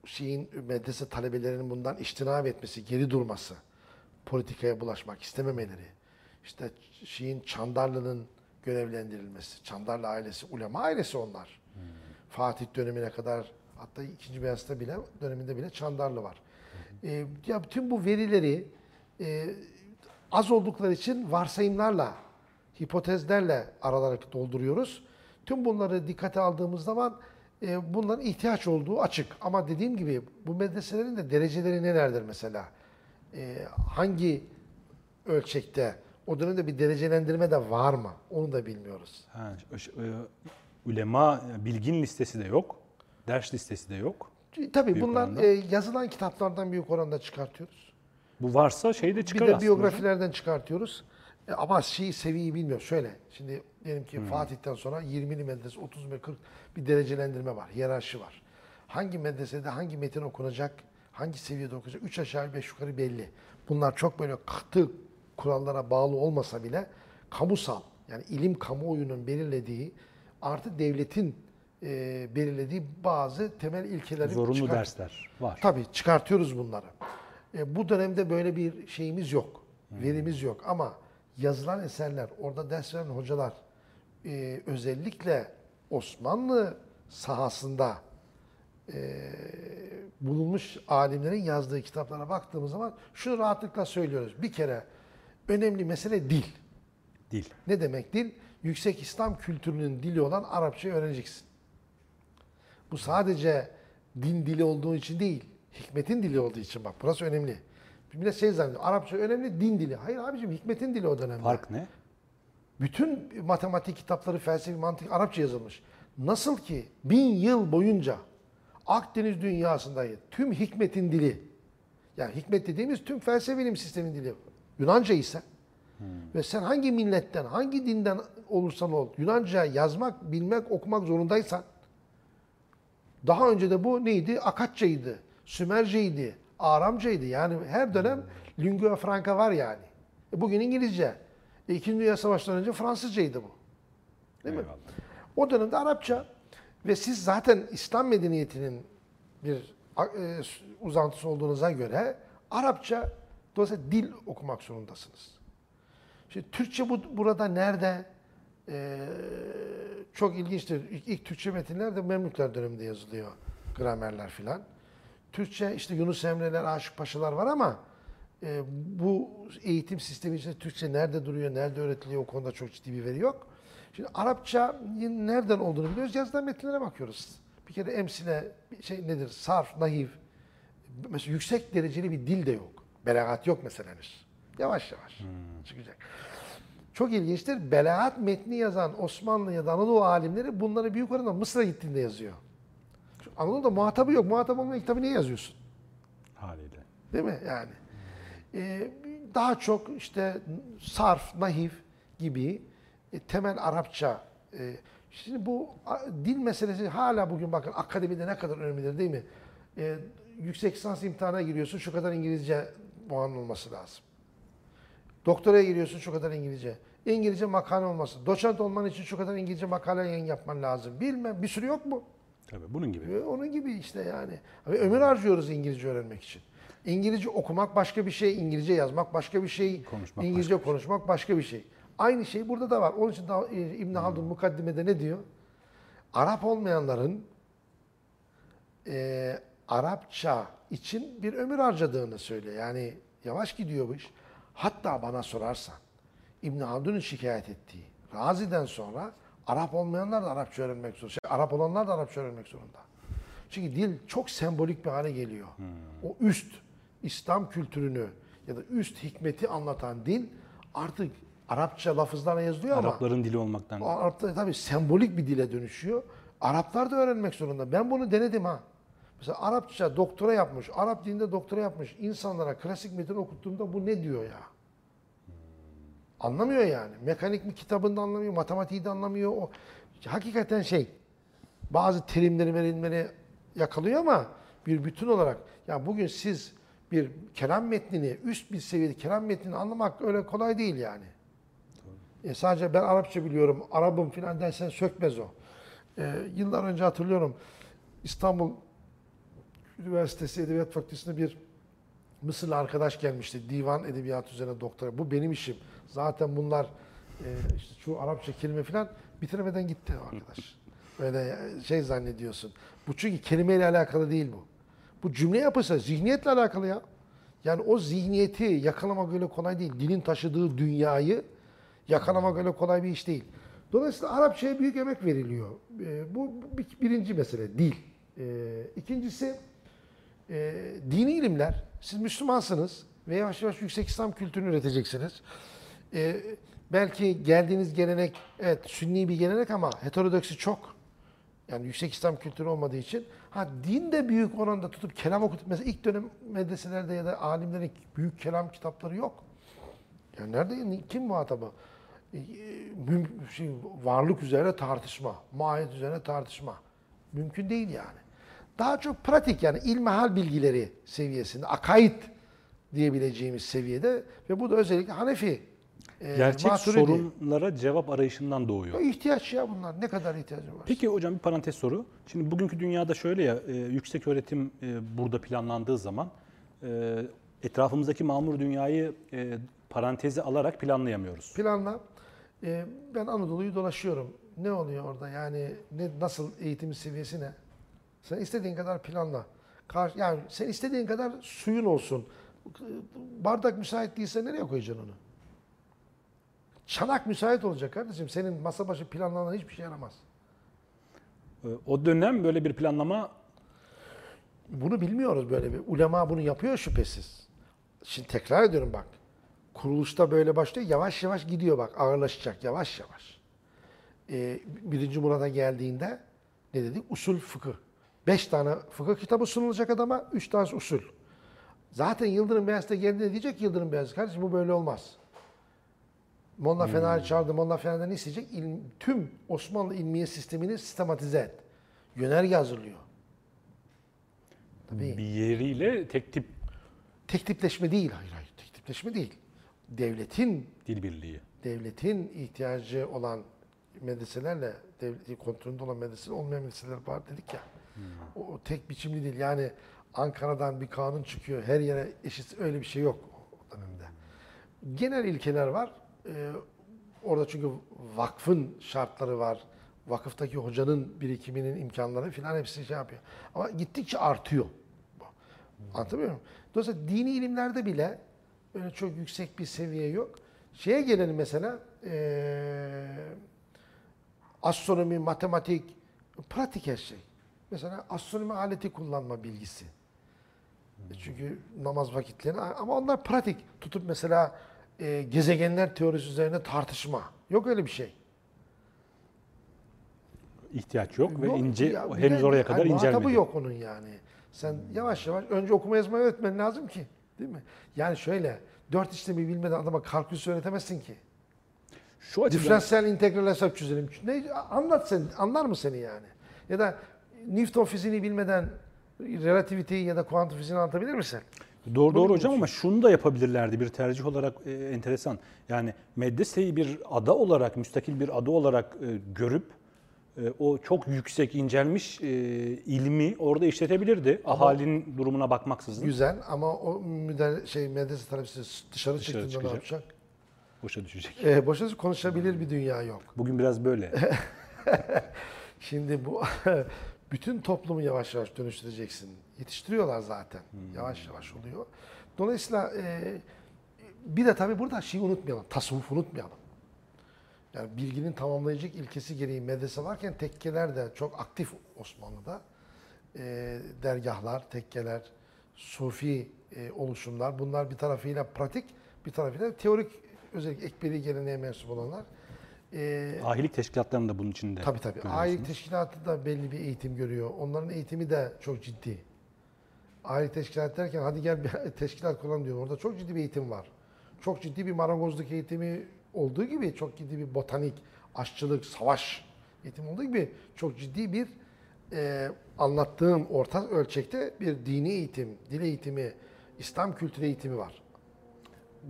şeyin medrese talebelerinin bundan iştinab etmesi, geri durması, politikaya bulaşmak istememeleri, işte şeyin Çandarlı'nın görevlendirilmesi, Çandarlı ailesi, ulema ailesi onlar. Fatih dönemine kadar hatta 2. Beyazıt'ta bile döneminde bile Çandarlı var. Ee, ya tüm bu verileri e, az oldukları için varsayımlarla, hipotezlerle araları dolduruyoruz. Tüm bunları dikkate aldığımız zaman e, bunların ihtiyaç olduğu açık. Ama dediğim gibi bu medreselerin de dereceleri nelerdir mesela? E, hangi ölçekte? O dönemde bir derecelendirme de var mı? Onu da bilmiyoruz. Ha, e, ulema bilgin listesi de yok. Ders listesi de yok. Tabii Büyük bunlar oranda. e, yazılan kitaplardan büyük oranda çıkartıyoruz. Bu varsa şey de çıkar bir de aslında. biyografilerden çıkartıyoruz. E, ama şeyi seviyeyi bilmiyor. Şöyle, şimdi diyelim ki Hmm. Fatih'ten sonra 20'li medrese, 30 ve 40 bir derecelendirme var, hiyerarşi var. Hangi medresede hangi metin okunacak, hangi seviyede okunacak, 3 aşağı 5 yukarı belli. Bunlar çok böyle katı kurallara bağlı olmasa bile kamusal, yani ilim kamuoyunun belirlediği artı devletin e, belirlediği bazı temel ilkeleri Zorunlu çıkar- dersler var. Tabii çıkartıyoruz bunları. E, bu dönemde böyle bir şeyimiz yok. Verimiz yok ama yazılan eserler, orada ders veren hocalar e, özellikle Osmanlı sahasında e, bulunmuş alimlerin yazdığı kitaplara baktığımız zaman şunu rahatlıkla söylüyoruz. Bir kere önemli mesele dil. Dil. Ne demek dil? Yüksek İslam kültürünün dili olan Arapçayı öğreneceksin. Bu sadece din dili olduğu için değil, hikmetin dili olduğu için bak burası önemli. Millet şey zannediyor, Arapça önemli, din dili. Hayır abicim hikmetin dili o dönemde. Fark ne? Bütün matematik kitapları, felsefi, mantık Arapça yazılmış. Nasıl ki bin yıl boyunca Akdeniz dünyasında tüm hikmetin dili, yani hikmet dediğimiz tüm felsefe bilim sistemin dili Yunanca ise ve sen hangi milletten, hangi dinden olursan ol, Yunanca yazmak, bilmek, okumak zorundaysan, daha önce de bu neydi? Akatçaydı, Sümerceydi, Aramcaydı. Yani her dönem lingua franca var yani. E bugün İngilizce. E İkinci Dünya Savaşı'ndan önce Fransızcaydı bu. Değil mi? Eyvallah. O dönemde Arapça ve siz zaten İslam medeniyetinin bir e, uzantısı olduğunuza göre Arapça dolayısıyla dil okumak zorundasınız. Şimdi Türkçe bu, burada nerede? Ee, çok ilginçtir. İlk, ilk Türkçe metinler de Memlükler döneminde yazılıyor. Gramerler filan. Türkçe işte Yunus Emre'ler, Aşık Paşalar var ama e, bu eğitim sistemi içinde Türkçe nerede duruyor, nerede öğretiliyor o konuda çok ciddi bir veri yok. Şimdi Arapça nereden olduğunu biliyoruz. Yazılan metinlere bakıyoruz. Bir kere emsile bir şey nedir? Sarf, nahiv. Mesela yüksek dereceli bir dil de yok. Belagat yok mesela henüz. Yavaş yavaş çıkacak. Çok ilginçtir. Belaat metni yazan Osmanlı ya da Anadolu alimleri bunları büyük oranda Mısır'a gittiğinde yazıyor. Çünkü Anadolu'da muhatabı yok. Muhatap olmayan kitabı niye yazıyorsun? Haliyle. Değil mi yani? Ee, daha çok işte sarf, nahiv gibi e, temel Arapça. e, şimdi bu a, dil meselesi hala bugün bakın akademide ne kadar önemlidir değil mi? E, yüksek lisans imtihanına giriyorsun şu kadar İngilizce puan olması lazım. Doktoraya giriyorsun şu kadar İngilizce. İngilizce makale olması. Doçent olman için şu kadar İngilizce makale yayın yapman lazım. Bilmem bir sürü yok mu? Tabii bunun gibi. Ve onun gibi işte yani. Ve ömür harcıyoruz İngilizce öğrenmek için. İngilizce okumak başka bir şey, İngilizce yazmak başka bir şey, Konuşmak İngilizce konuşmak başka bir şey. Aynı şey burada da var. Onun için daha e, İbn Haldun mukaddimede ne diyor? Arap olmayanların e, Arapça için bir ömür harcadığını söylüyor. Yani yavaş gidiyor bu iş. Hatta bana sorarsan İbn Haldun'un şikayet ettiği Razi'den sonra Arap olmayanlar da Arapça öğrenmek zorunda. Şey, Arap olanlar da Arapça öğrenmek zorunda. Çünkü dil çok sembolik bir hale geliyor. O üst İslam kültürünü ya da üst hikmeti anlatan dil artık Arapça lafızlarla yazılıyor ama Arapların dili olmaktan. Arap'ta tabii sembolik bir dile dönüşüyor. Araplar da öğrenmek zorunda. Ben bunu denedim ha. Mesela Arapça doktora yapmış, Arap dilinde doktora yapmış insanlara klasik metin okuttuğumda bu ne diyor ya? Anlamıyor yani. Mekanik mi kitabında anlamıyor, matematiği de anlamıyor. O hakikaten şey bazı terimleri verilmeni yakalıyor ama bir bütün olarak ya bugün siz bir kelam metnini, üst bir seviyede kelam metnini anlamak öyle kolay değil yani. E sadece ben Arapça biliyorum, Arabım filan dersen sökmez o. E, yıllar önce hatırlıyorum İstanbul Üniversitesi Edebiyat Fakültesi'nde bir Mısırlı arkadaş gelmişti. Divan edebiyatı üzerine doktora. Bu benim işim. Zaten bunlar e, işte şu Arapça kelime filan bitiremeden gitti o arkadaş. [LAUGHS] Böyle şey zannediyorsun. Bu çünkü kelimeyle alakalı değil bu. Bu cümle yapısı zihniyetle alakalı ya. Yani o zihniyeti yakalamak öyle kolay değil. Dilin taşıdığı dünyayı yakalamak öyle kolay bir iş değil. Dolayısıyla Arapçaya büyük emek veriliyor. E, bu bir, birinci mesele, dil. E, ikincisi e, dini ilimler. Siz Müslümansınız ve yavaş yavaş yüksek İslam kültürünü üreteceksiniz. E, belki geldiğiniz gelenek, evet sünni bir gelenek ama heterodoksi çok. Yani yüksek İslam kültürü olmadığı için. Ha din de büyük oranda tutup kelam okutup mesela ilk dönem medreselerde ya da alimlerin büyük kelam kitapları yok. Yani nerede kim muhatabı? E, müm- şey, varlık üzerine tartışma, mahiyet üzerine tartışma. Mümkün değil yani. Daha çok pratik yani ilmihal bilgileri seviyesinde, akaid diyebileceğimiz seviyede ve bu da özellikle Hanefi Gerçek Maturidi. sorunlara cevap arayışından doğuyor. Ya ihtiyaç ya bunlar. Ne kadar ihtiyacı var? Peki hocam bir parantez soru. Şimdi bugünkü dünyada şöyle ya, e, yüksek öğretim e, burada planlandığı zaman e, etrafımızdaki mamur dünyayı paranteze alarak planlayamıyoruz. Planla. Ben Anadolu'yu dolaşıyorum. Ne oluyor orada? Yani ne nasıl eğitim seviyesi ne? Sen istediğin kadar planla. Yani sen istediğin kadar suyun olsun. Bardak müsait değilse nereye koyacaksın onu? Çanak müsait olacak kardeşim. Senin masa başı planlanan hiçbir şey yaramaz. E, O dönem böyle bir planlama Bunu bilmiyoruz böyle bir. Ulema bunu yapıyor şüphesiz. Şimdi tekrar ediyorum bak. Kuruluşta böyle başlıyor. Yavaş yavaş gidiyor bak. Ağırlaşacak yavaş yavaş. Ee, birinci Murat'a geldiğinde ne dedik? Usul fıkıh. Beş tane fıkıh kitabı sunulacak adama. Üç tanesi usul. Zaten Yıldırım Beyazıt'a geldiğinde diyecek ki Yıldırım Beyazıt kardeşim bu böyle olmaz. Molla Fener'i çağırdı. Molla Fener'den ne isteyecek? İlm, tüm Osmanlı ilmiye sistemini sistematize et. Yönerge hazırlıyor. Tabii. bir yeriyle tek tip Tek tipleşme değil, hayır hayır tek tipleşme değil. Devletin dil birliği. devletin ihtiyacı olan medreselerle devletin kontrolünde olan medreseler olmayan medreseler var dedik ya. O, o tek biçimli değil. Yani Ankara'dan bir kanun çıkıyor. Her yere eşit öyle bir şey yok o dönemde. Genel ilkeler var. Ee, orada çünkü vakfın şartları var. Vakıftaki hocanın birikiminin imkanları filan hepsi şey yapıyor. Ama gittikçe artıyor. Anlatabiliyor muyum? Dolayısıyla dini ilimlerde bile öyle çok yüksek bir seviye yok. Şeye gelelim mesela eee, astronomi, matematik, pratik her şey. Mesela astronomi aleti kullanma bilgisi. E Çünkü namaz vakitleri ama onlar pratik. Tutup mesela e, gezegenler teorisi üzerine tartışma. Yok öyle bir şey. ihtiyaç yok ve Yok, ince ya henüz de- oraya kadar yani incelmedi. yok onun yani. Sen yavaş yavaş önce okuma yazmayı öğretmen lazım ki. Değil mi? Yani şöyle dört işlemi bilmeden adama kalkülüs öğretemezsin ki. Şu açıdan Diferansiyel integral hesap çözelim. Ne, anlat sen, anlar mı seni yani? Ya da Newton fiziğini bilmeden relativiteyi ya da kuantum fiziğini anlatabilir misin? Doğru doğru hocam ama şunu da yapabilirlerdi bir tercih olarak e, enteresan. Yani medreseyi bir ada olarak, müstakil bir ada olarak e, görüp e, o çok yüksek, incelmiş e, ilmi orada işletebilirdi. Ahalinin durumuna bakmaksızın. Güzel ama o müder şey medrese talebesi dışarı, çıktığında ne çıkacak. yapacak? Boşa düşecek. Ee, boşa konuşabilir bir dünya yok. Bugün biraz böyle. [LAUGHS] Şimdi bu [LAUGHS] bütün toplumu yavaş yavaş dönüştüreceksin. Yetiştiriyorlar zaten. Yavaş yavaş oluyor. Dolayısıyla e, bir de tabii burada şeyi unutmayalım. Tasavvufu unutmayalım. Yani bilginin tamamlayıcı ilkesi gereği medrese varken tekkeler de çok aktif Osmanlı'da. E, dergahlar, tekkeler, sufi e, oluşumlar bunlar bir tarafıyla pratik, bir tarafıyla teorik özellikle ekberi geleneğe mensup olanlar. E, Ahilik teşkilatlarının da bunun içinde. Tabii tabii. Aile teşkilatı da belli bir eğitim görüyor. Onların eğitimi de çok ciddi. Aile teşkilat derken hadi gel bir [LAUGHS] teşkilat kuralım diyor. Orada çok ciddi bir eğitim var. Çok ciddi bir marangozluk eğitimi olduğu gibi çok ciddi bir botanik, aşçılık, savaş eğitimi olduğu gibi çok ciddi bir e, anlattığım orta ölçekte bir dini eğitim, dil eğitimi, İslam kültürü eğitimi var.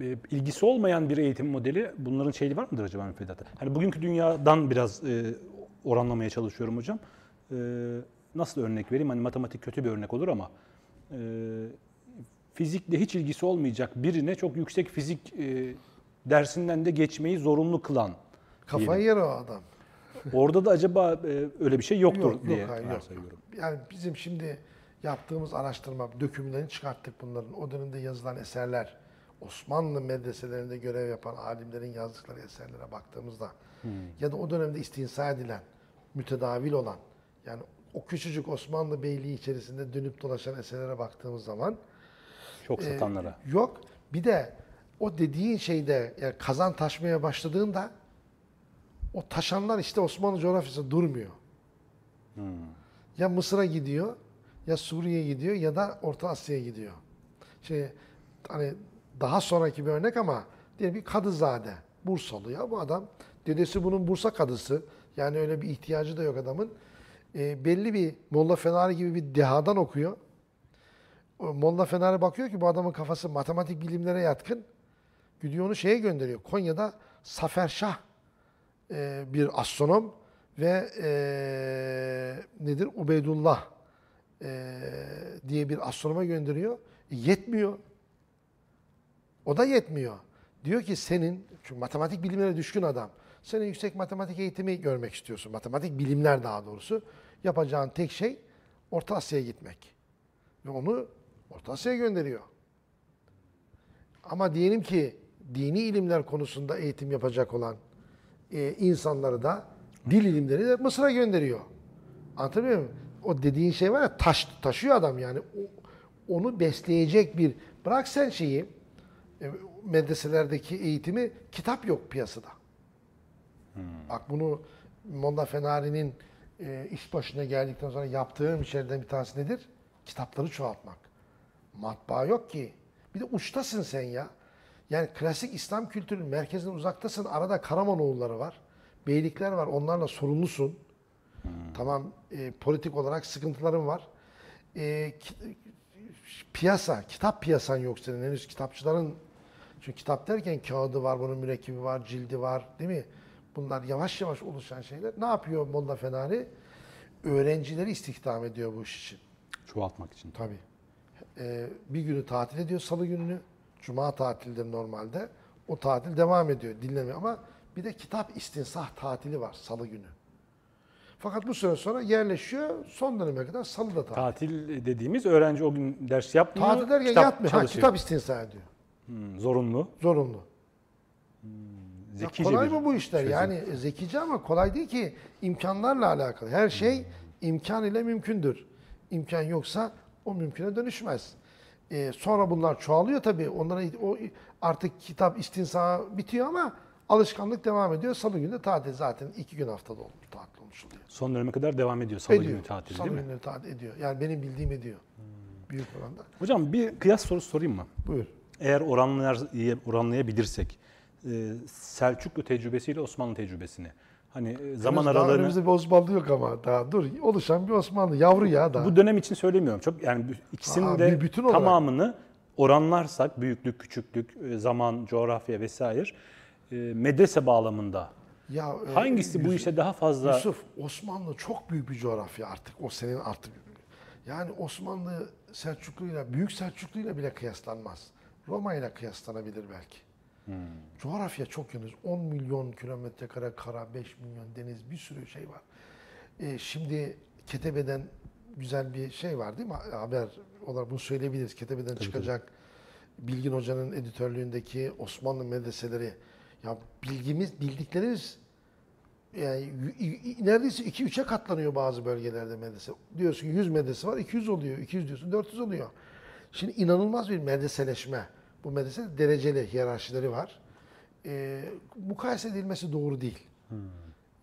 e, ilgisi olmayan bir eğitim modeli bunların şeyi var mıdır acaba müfredatta? Hani bugünkü dünyadan biraz e, oranlamaya çalışıyorum hocam. E, nasıl örnek vereyim? Hani matematik kötü bir örnek olur ama e, fizikle hiç ilgisi olmayacak birine çok yüksek fizik e, dersinden de geçmeyi zorunlu kılan. Kafayı yer o adam. Orada da acaba e, öyle bir şey yoktur Yok, diye yok, hayır, yok. Yani bizim şimdi yaptığımız araştırma, dökümlerini çıkarttık bunların. O dönemde yazılan eserler, Osmanlı medreselerinde görev yapan alimlerin yazdıkları eserlere baktığımızda ya da o dönemde istinsa edilen, mütedavil olan, yani o küçücük Osmanlı Beyliği içerisinde dönüp dolaşan eserlere baktığımız zaman Çok e, satanlara. yok. Bir de o dediğin şeyde yani kazan taşmaya başladığında o taşanlar işte Osmanlı coğrafyasında durmuyor. Ya Mısır'a gidiyor, ya Suriye'ye gidiyor ya da Orta Asya'ya gidiyor. Şey hani daha sonraki bir örnek ama diyelim bir Kadızade, Bursalı ya bu adam. Dedesi bunun Bursa kadısı. Yani öyle bir ihtiyacı da yok adamın. E, belli bir Molla Fenari gibi bir dehadan okuyor. Molla Fenari bakıyor ki bu adamın kafası matematik bilimlere yatkın. Gidiyor onu şeye gönderiyor. Konya'da Safer Şah e, bir astronom ve e, nedir Ubeydullah e, diye bir astronoma gönderiyor. E, yetmiyor. O da yetmiyor. Diyor ki senin, çünkü matematik bilimlere düşkün adam, senin yüksek matematik eğitimi görmek istiyorsun. Matematik bilimler daha doğrusu. Yapacağın tek şey Orta Asya'ya gitmek. Ve onu Orta Asya'ya gönderiyor. Ama diyelim ki dini ilimler konusunda eğitim yapacak olan e, insanları da dil ilimleri de Mısır'a gönderiyor. Anlatabiliyor muyum? O dediğin şey var ya taş, taşıyor adam yani. O- onu besleyecek bir bırak sen şeyi e, medreselerdeki eğitimi kitap yok piyasada. Bak bunu Molla Fenari'nin e, iş başına geldikten sonra yaptığım işlerden bir tanesi nedir? Kitapları çoğaltmak. Matbaa yok ki. Bir de uçtasın sen ya. Yani klasik İslam kültürünün merkezinden uzaktasın. Arada Karamanoğulları var. Beylikler var. Onlarla sorumlusun. Tamam e, politik olarak sıkıntıların var. E, ki- piyasa, kitap piyasan yok senin. Henüz kitapçıların çünkü kitap derken kağıdı var, bunun mürekkebi var, cildi var değil mi? Bunlar yavaş yavaş oluşan şeyler. Ne yapıyor Molla Fenari? Öğrencileri istihdam ediyor bu iş için. Çoğaltmak için. Tabii. Ee, bir günü tatil ediyor, salı gününü. Cuma tatildir normalde. O tatil devam ediyor, dinlemiyor ama bir de kitap istinsah tatili var salı günü. Fakat bu süre sonra yerleşiyor, son döneme kadar salı da tatil. Tatil dediğimiz öğrenci o gün ders yapmıyor. Tatil derken kitap yatmıyor, ha, kitap istinsah ediyor. Hmm, zorunlu. Zorunlu. Ya Zekice kolay bir mı bu işler? çözüm. Yani e, zekice ama kolay değil ki. imkanlarla alakalı. Her şey imkan ile mümkündür. İmkan yoksa o mümküne dönüşmez. Ee, sonra bunlar çoğalıyor tabii. Onlara o artık kitap istinsa bitiyor ama alışkanlık devam ediyor. Salı günü tatil zaten iki gün haftada olmuş, tatil olmuş oluyor. Son döneme kadar devam ediyor salı ediyor. günü tatil Salı değil mi? günü tatil ediyor. Yani benim bildiğim ediyor. Büyük oranda. Hocam bir kıyas sorusu sorayım mı? Buyur. Eğer oranlar, oranlayabilirsek Selçuklu tecrübesiyle Osmanlı tecrübesini. Hani e, zaman aralığını önümüzde bir Osmanlı yok ama daha dur. Oluşan bir Osmanlı. Yavru ya daha. bu dönem için söylemiyorum. Çok yani ikisinin Aa, de bütün olarak. tamamını oranlarsak büyüklük, küçüklük, e, zaman, coğrafya vesaire e, medrese bağlamında Ya e, hangisi bu Yusuf- işe daha fazla Yusuf, Osmanlı çok büyük bir coğrafya artık. O senin artık. Yani Osmanlı Selçuklu'yla, Büyük Selçuklu'yla bile kıyaslanmaz. Roma ile kıyaslanabilir belki. Coğrafya çok geniş. 10 milyon kilometre kare kara, 5 milyon deniz, bir sürü şey var. E, şimdi Ketebe'den güzel bir şey var değil mi? Haber olarak bunu söyleyebiliriz. Ketebe'den çıkacak Bilgin Hoca'nın editörlüğündeki Osmanlı medreseleri. Ya bilgimiz, bildiklerimiz yani neredeyse 2-3'e katlanıyor bazı bölgelerde medrese. Diyorsun ki 100 medrese var, 200 oluyor. 200 diyorsun, 400 oluyor. Şimdi inanılmaz bir medreseleşme. Bu medrese dereceli hiyerarşileri var. Ee, mukayese edilmesi doğru değil.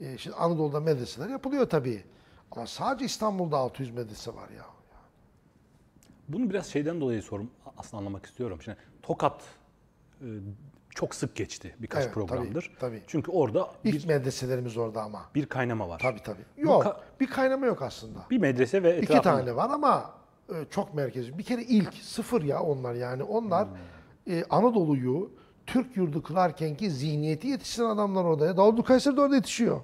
Ee, şimdi Anadolu'da medreseler yapılıyor tabii. Ama sadece İstanbul'da 600 medrese var ya. Bunu biraz şeyden dolayı sorum aslında anlamak istiyorum. Şimdi Tokat e, çok sık geçti birkaç Evet, tabii, programdır. tabii. Çünkü orada İlk bir, medreselerimiz orada ama. bir kaynama var. Tabii tabii. Yok, ka- bir kaynama yok aslında. Bir medrese ve etrafında. İki tane var ama e, çok merkezi. Bir kere ilk sıfır ya onlar yani. Onlar e, Anadolu'yu Türk yurdu kılarkenki zihniyeti yetiştiren adamlar orada. Ya. Davut Kayseri de orada yetişiyor.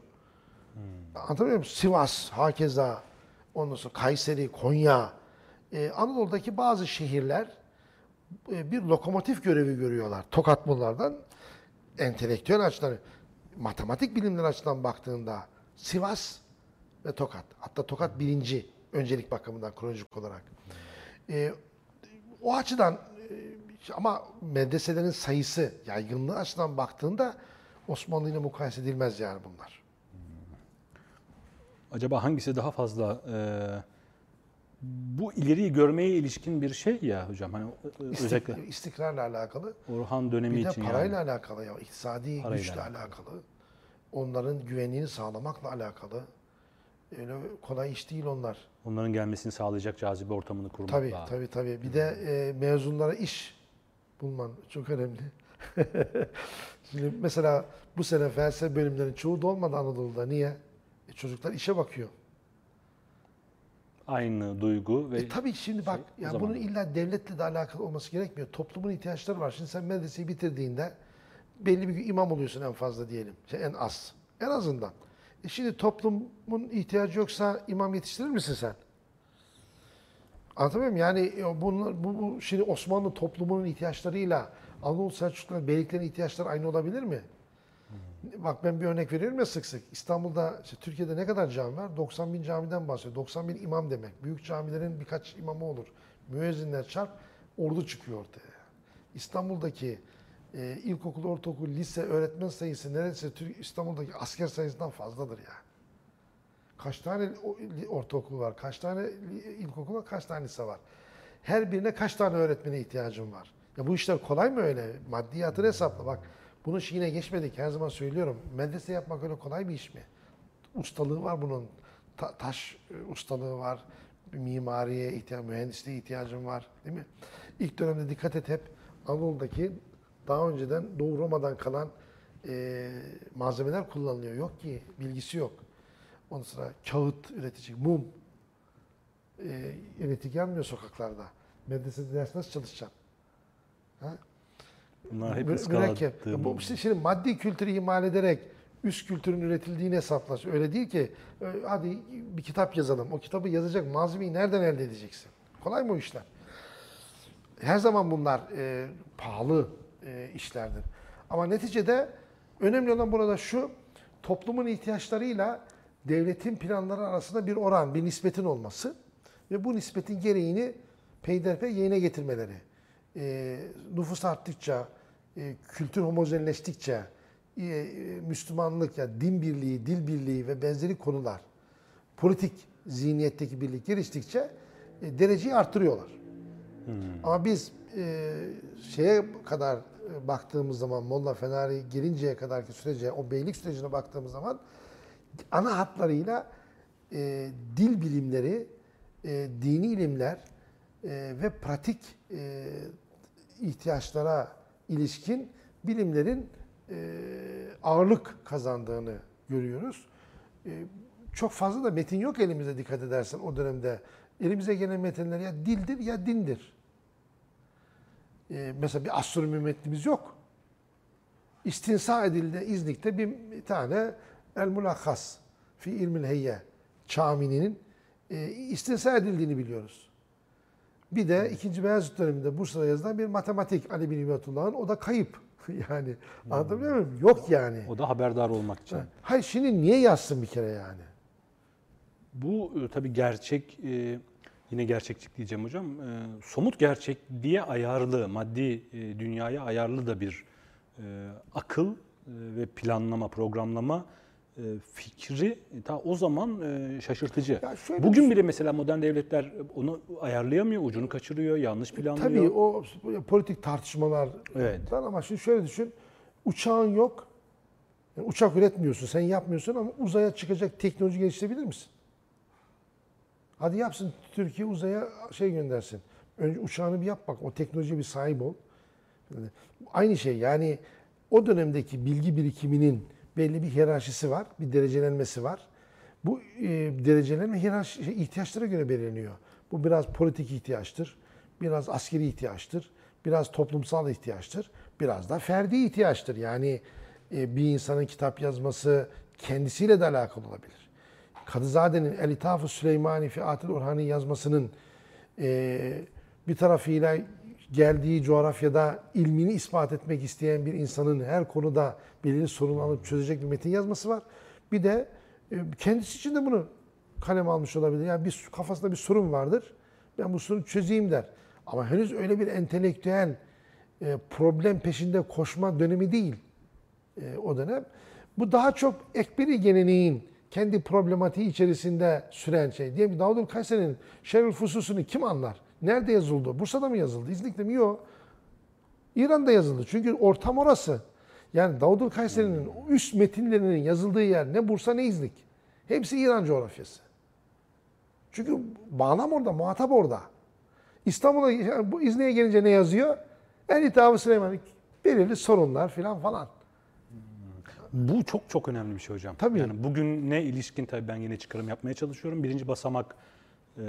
Anlatabiliyor muyum? Sivas, hakeza, ondan sonra Kayseri, Konya. E, Anadolu'daki bazı şehirler e, bir lokomotif görevi görüyorlar. Tokat bunlardan. Entelektüel açıdan, matematik bilimler açıdan baktığında Sivas ve Tokat. Hatta Tokat birinci öncelik bakımından kronolojik olarak. E, o açıdan ama medreselerin sayısı, yaygınlığı açıdan baktığında Osmanlı ile mukayese edilmez yani bunlar. Acaba hangisi daha fazla e, bu ileriyi görmeye ilişkin bir şey ya hocam. Hani e, İstik- özellikle istikrarla alakalı. Orhan dönemi Bir de için parayla yani. alakalı ya, iktisadi Parayla güçle alakalı. alakalı. Onların güvenliğini sağlamakla alakalı. Öyle kolay iş değil onlar. Onların gelmesini sağlayacak cazibe ortamını kurmak Tabii lazım. tabii tabii. Bir de e, mezunlara iş bulman çok önemli. [LAUGHS] Şimdi mesela bu sene felsefe bölümlerinin çoğu dolmadı Anadolu'da. Niye? E, çocuklar işe bakıyor. Aynı duygu ve E tabii şimdi bak o ya bunun illa devletle de alakalı olması gerekmiyor. Toplumun ihtiyaçları var. Şimdi sen medreseyi bitirdiğinde belli bir imam oluyorsun en fazla diyelim. Şey, en az. En azından. E şimdi toplumun ihtiyacı yoksa imam yetiştirir misin sen? Anlatabiliyor muyum? Yani e, bunlar, bu, bu şimdi Osmanlı toplumunun ihtiyaçlarıyla Anadolu Selçukluların beyliklerin ihtiyaçları aynı olabilir mi? Bak ben bir örnek veriyorum ya sık sık. İstanbul'da, işte Türkiye'de ne kadar cami var? 90 bin camiden bahsediyor. 90 bin imam demek. Büyük camilerin birkaç imamı olur. Müezzinler çarp, ordu çıkıyor ortaya. İstanbul'daki e, ilkokul, ortaokul, lise öğretmen sayısı neredeyse Türk, İstanbul'daki asker sayısından fazladır ya. Kaç tane ortaokul var, kaç tane ilkokul var, kaç tane lise var. Her birine kaç tane öğretmene ihtiyacın var. Ya bu işler kolay mı öyle? Maddiyatını hesapla bak. Bunun şeyine geçmedik. Her zaman söylüyorum. Medrese yapmak öyle kolay bir iş mi? Ustalığı var bunun. Ta- taş e, ustalığı var. Mimariye ihtiyaç, mühendisliğe ihtiyacın var. Değil mi? İlk dönemde dikkat et hep Anadolu'daki daha önceden Doğu Roma'dan kalan e, malzemeler kullanılıyor. Yok ki bilgisi yok. Ondan sonra kağıt üretecek, mum. E, elektrik yanmıyor sokaklarda. Medresede ders nasıl çalışacaksın? Ha? bunlar hep Mü- mürekkep. Bu işte şimdi maddi kültürü ihmal ederek üst kültürün üretildiğini hesaplaş. Öyle değil ki e, hadi bir kitap yazalım. O kitabı yazacak malzemeyi nereden elde edeceksin? Kolay mı o işler? Her zaman bunlar e, pahalı e, işlerdir. Ama neticede önemli olan burada şu, toplumun ihtiyaçlarıyla devletin planları arasında bir oran, bir nispetin olması ve bu nispetin gereğini peyderpey yerine getirmeleri. E, nüfus arttıkça, e, kültür homojenleştikçe, e, e, Müslümanlık, ya din birliği, dil birliği ve benzeri konular, politik zihniyetteki birlik geliştikçe e, dereceyi arttırıyorlar. Ama biz e, şeye kadar e, baktığımız zaman Molla Fenari gelinceye kadarki sürece, o beylik sürecine baktığımız zaman ana hatlarıyla e, dil bilimleri, e, dini ilimler e, ve pratik e, ihtiyaçlara ilişkin bilimlerin e, ağırlık kazandığını görüyoruz. E, çok fazla da metin yok elimizde dikkat edersen o dönemde. Elimize gelen metinler ya dildir ya dindir. e, mesela bir astronomi metnimiz yok. İstinsa edildi İznik'te bir, tane El Mulakkas fi ilmil heyye Çamini'nin e, istinsa edildiğini biliyoruz. Bir de 2. Beyazıt döneminde Bursa'da yazılan bir matematik Ali bin Himmetullah'ın o da kayıp. [LAUGHS] yani anlatabiliyor muyum? Yok yani. O da haberdar olmak için. Hayır şimdi niye yazsın bir kere yani? Bu e, tabii gerçek, e, yine gerçekçik diyeceğim hocam, e, somut gerçekliğe ayarlı, maddi e, dünyaya ayarlı da bir e, akıl e, ve planlama, programlama fikri ta o zaman e, şaşırtıcı. Bugün bile mesela modern devletler onu ayarlayamıyor, ucunu kaçırıyor, yanlış planlıyor. Tabii o politik tartışmalar Evet. ama şimdi şöyle düşün. Uçağın yok. Yani uçak üretmiyorsun, sen yapmıyorsun ama uzaya çıkacak teknoloji geliştirebilir misin? Hadi yapsın Türkiye uzaya şey göndersin. Önce uçağını bir yap bak, o teknolojiye bir sahip ol. Aynı şey yani o dönemdeki bilgi birikiminin belli bir hiyerarşisi var, bir derecelenmesi var. Bu e, derecelenme hiyerarşi ihtiyaçlara göre belirleniyor. Bu biraz politik ihtiyaçtır, biraz askeri ihtiyaçtır, biraz toplumsal ihtiyaçtır, biraz da ferdi ihtiyaçtır. Yani e, bir insanın kitap yazması kendisiyle de alakalı olabilir. Kadızade'nin El İthaf-ı Süleymani fi Atil Orhani yazmasının e, bir tarafıyla geldiği coğrafyada ilmini ispat etmek isteyen bir insanın her konuda belirli sorun alıp çözecek bir metin yazması var. Bir de e, kendisi için de bunu kalem almış olabilir. Yani bir kafasında bir sorun vardır. Ben bu sorunu çözeyim der. Ama henüz öyle bir entelektüel e, problem peşinde koşma dönemi değil e, o dönem. Bu daha çok ekberi geleneğin kendi problematiği içerisinde süren şey. Diyelim ki Davud'un Kayseri'nin Şerül Fusus'unu kim anlar? Nerede yazıldı? Bursa'da mı yazıldı? İznik'te mi? Yok. İran'da yazıldı. Çünkü ortam orası. Yani Davud'un Kayseri'nin üst metinlerinin yazıldığı yer ne Bursa ne İznik. Hepsi İran coğrafyası. Çünkü bağlam orada, muhatap orada. İstanbul'a, yani bu İznik'e gelince ne yazıyor? El hitabı Süleyman. Belirli sorunlar filan falan. Bu çok çok önemli bir şey hocam. Tabii. Yani bugün ne ilişkin tabii ben yine çıkarım yapmaya çalışıyorum. Birinci basamak e,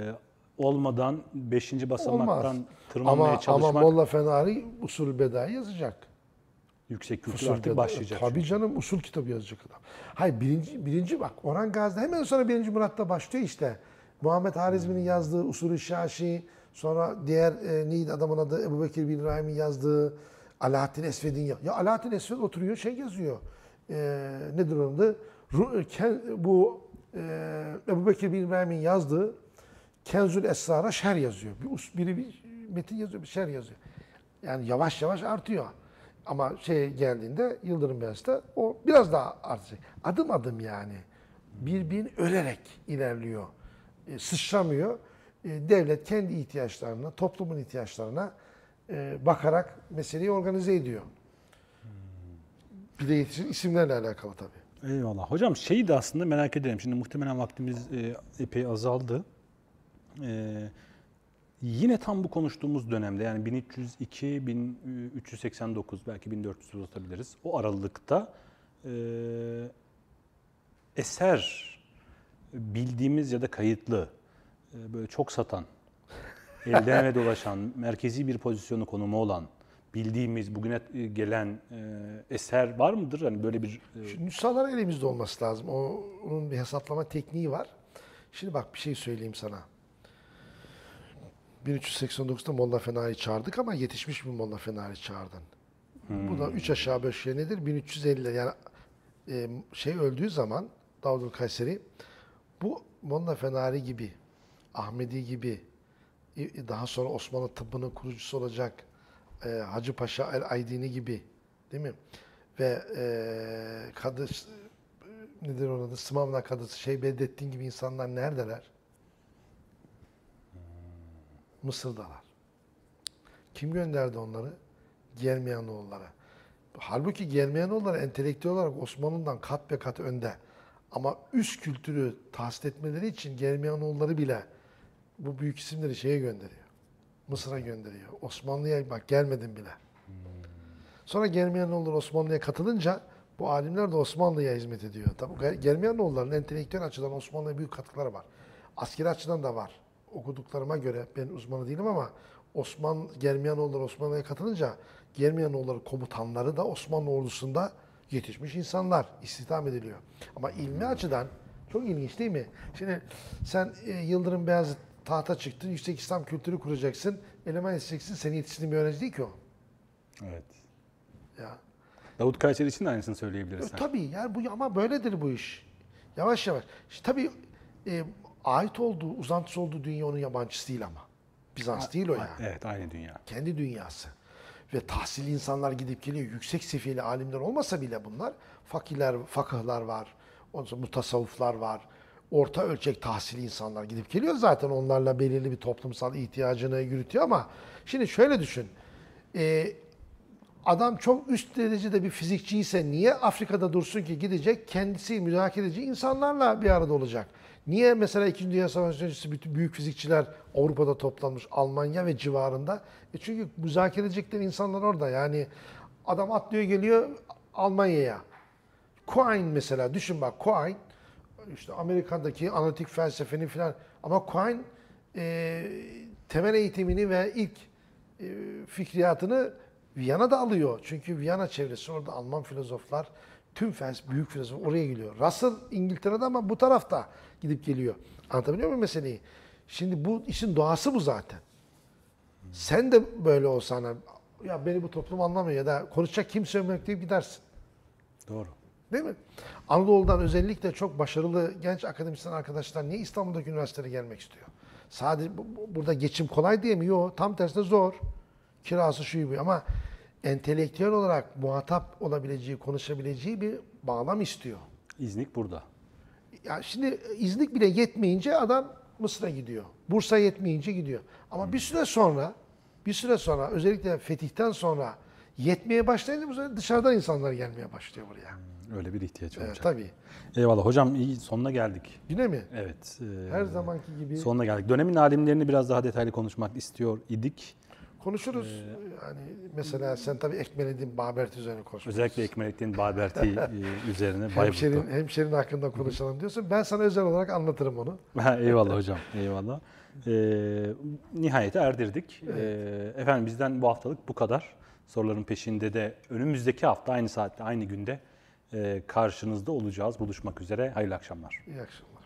olmadan beşinci basamaktan Olmaz. tırmanmaya Ama, çalışmak ama Molla Fenari usul bedayı yazacak. Yüksek kültür Usul artık başlayacak. Tabii canım usul kitabı yazacak adam. Hayır birinci, birinci bak Orhan Gazi'de hemen sonra birinci Murat'ta başlıyor işte. Muhammed Harizmi'nin yazdığı Usulü Şaşi, sonra diğer e, neydi adamın adı Ebu Bekir bin İbrahim'in yazdığı Alaaddin Esved'in ya, ya Alaaddin Esved oturuyor şey yazıyor. E, nedir onun adı? Ken- bu e, Ebu Bekir bin İbrahim'in yazdığı Kenzül Esrar'a şer yazıyor. Bir, biri bir metin yazıyor, bir şer yazıyor. Yani yavaş yavaş artıyor. Ama şey geldiğinde Yıldırım Beyazıt'ta o biraz daha artacak. Adım adım yani. Birbirini ölerek ilerliyor. E, sıçramıyor. E, devlet kendi ihtiyaçlarına, toplumun ihtiyaçlarına e, bakarak meseleyi organize ediyor. Bir de yetişir isimlerle alakalı tabii. Eyvallah. Hocam şeyi de aslında merak ederim. Şimdi muhtemelen vaktimiz e, epey azaldı. E, yine tam bu konuştuğumuz dönemde yani 1302, 1389 belki 1400 uzatabiliriz. O aralıkta e, eser bildiğimiz ya da kayıtlı e, böyle çok satan, elden ele [LAUGHS] dolaşan, merkezi bir pozisyonu konumu olan bildiğimiz bugüne gelen e, eser var mıdır? Hani böyle bir e, Şimdi nüshalar elimizde olması lazım. O, onun bir hesaplama tekniği var. Şimdi bak bir şey söyleyeyim sana. 1389'da Molla Fena'yı çağırdık ama yetişmiş bir Molla Fena'yı çağırdın. Bu da 3 aşağı 5 yukarı nedir? 1350 yani e, şey öldüğü zaman Davudul Kayseri bu Molla Fenari gibi, Ahmedi gibi daha sonra Osmanlı tıbbının kurucusu olacak e, Hacı Paşa El Aydini gibi değil mi? Ve e, kadı nedir onun adı? Smavna kadısı şey Bedrettin gibi insanlar neredeler? Mısır'dalar. Kim gönderdi onları? Germiyanoğulları. Halbuki Germiyanoğulları entelektüel olarak Osmanlı'dan kat be kat önde. Ama üst kültürü tahsil etmeleri için Germiyanoğulları bile bu büyük isimleri şeye gönderiyor. Mısır'a gönderiyor. Osmanlı'ya bak gelmedim bile. Sonra Germiyanoğulları Osmanlı'ya katılınca bu alimler de Osmanlı'ya hizmet ediyor. Tabii Germiyanoğulları'nın entelektüel açıdan Osmanlı'ya büyük katkıları var. Askeri açıdan da var. Okuduklarıma göre ben uzmanı değilim ama Osman Germiyanoğulları Osmanlı'ya katılınca Germiyanoğulları komutanları da Osmanlı ordusunda yetişmiş insanlar istihdam ediliyor. Ama ilmi açıdan çok ilginç değil mi? Şimdi sen e, Yıldırım Beyazıt tahta çıktın, yüksek İslam kültürü kuracaksın, eleman isteyeceksin, seni yetiştirdiğin bir öğrenci değil ki o. Evet. Ya. Davut Kayseri için de aynısını söyleyebiliriz. E, Tabii yani bu ama böyledir bu iş. Yavaş yavaş. İşte tabii e, ait olduğu, uzantısı olduğu dünya onun yabancısı değil ama. Bizans değil o yani. Evet, aynı dünya. Kendi dünyası. Ve tahsilli insanlar gidip geliyor. Yüksek seviyeli alimler olmasa bile bunlar fakirler, fakıhlar var. Ondan sonra mutasavvıflar var. Orta ölçek tahsilli insanlar gidip geliyor zaten onlarla belirli bir toplumsal ihtiyacını yürütüyor ama şimdi şöyle düşün. E, adam çok üst derecede bir fizikçiyse niye Afrika'da dursun ki gidecek kendisi müzakere edici insanlarla bir arada olacak? Niye mesela 2. Dünya Savaşı öncesi bütün büyük fizikçiler Avrupa'da toplanmış Almanya ve civarında? E çünkü müzakere edecekleri insanlar orada yani adam atlıyor geliyor Almanya'ya. Quine mesela düşün bak Quine işte Amerika'daki analitik felsefenin filan ama Quine e, temel eğitimini ve ilk e, fikriyatını Viyana'da alıyor. Çünkü Viyana çevresi orada Alman filozoflar, tüm fels büyük filozof oraya geliyor. Russell İngiltere'de ama bu tarafta gidip geliyor. Anlatabiliyor muyum meseleyi? Şimdi bu işin doğası bu zaten. Sen de böyle olsana ya beni bu toplum anlamıyor ya da konuşacak kimse yok deyip gidersin. Doğru. Değil mi? Anadolu'dan özellikle çok başarılı genç akademisyen arkadaşlar niye İstanbul'daki üniversitelere gelmek istiyor? Sadece bu- bu- burada geçim kolay diye mi? Yok. Tam tersine zor. Kirası şu bu ama entelektüel olarak muhatap olabileceği, konuşabileceği bir bağlam istiyor. İznik burada. Ya şimdi İznik bile yetmeyince adam Mısır'a gidiyor. Bursa yetmeyince gidiyor. Ama bir süre sonra, bir süre sonra özellikle fetihten sonra yetmeye başlayınca bu sefer dışarıdan insanlar gelmeye başlıyor buraya. Öyle bir ihtiyaç Evet, olacak. tabii. Eyvallah. Hocam iyi sonuna geldik. Yine mi? Evet. e, Her zamanki gibi Sonuna geldik. Dönemin alimlerini biraz daha detaylı konuşmak istiyor idik. Konuşuruz. Yani mesela sen tabii Ekmelettin Babert üzerine konuşmak. Özellikle Ekmelettin Baberti [LAUGHS] e, üzerine Hemşerin, Bayburt'ta. hemşerin hakkında konuşalım diyorsun. Ben sana özel olarak anlatırım onu. Eyvallah hocam. Eyvallah. E, nihayete erdirdik. E, efendim bizden bu haftalık bu kadar. Soruların peşinde de önümüzdeki hafta aynı saatte aynı günde e, karşınızda olacağız. Buluşmak üzere. Hayırlı akşamlar. İyi akşamlar.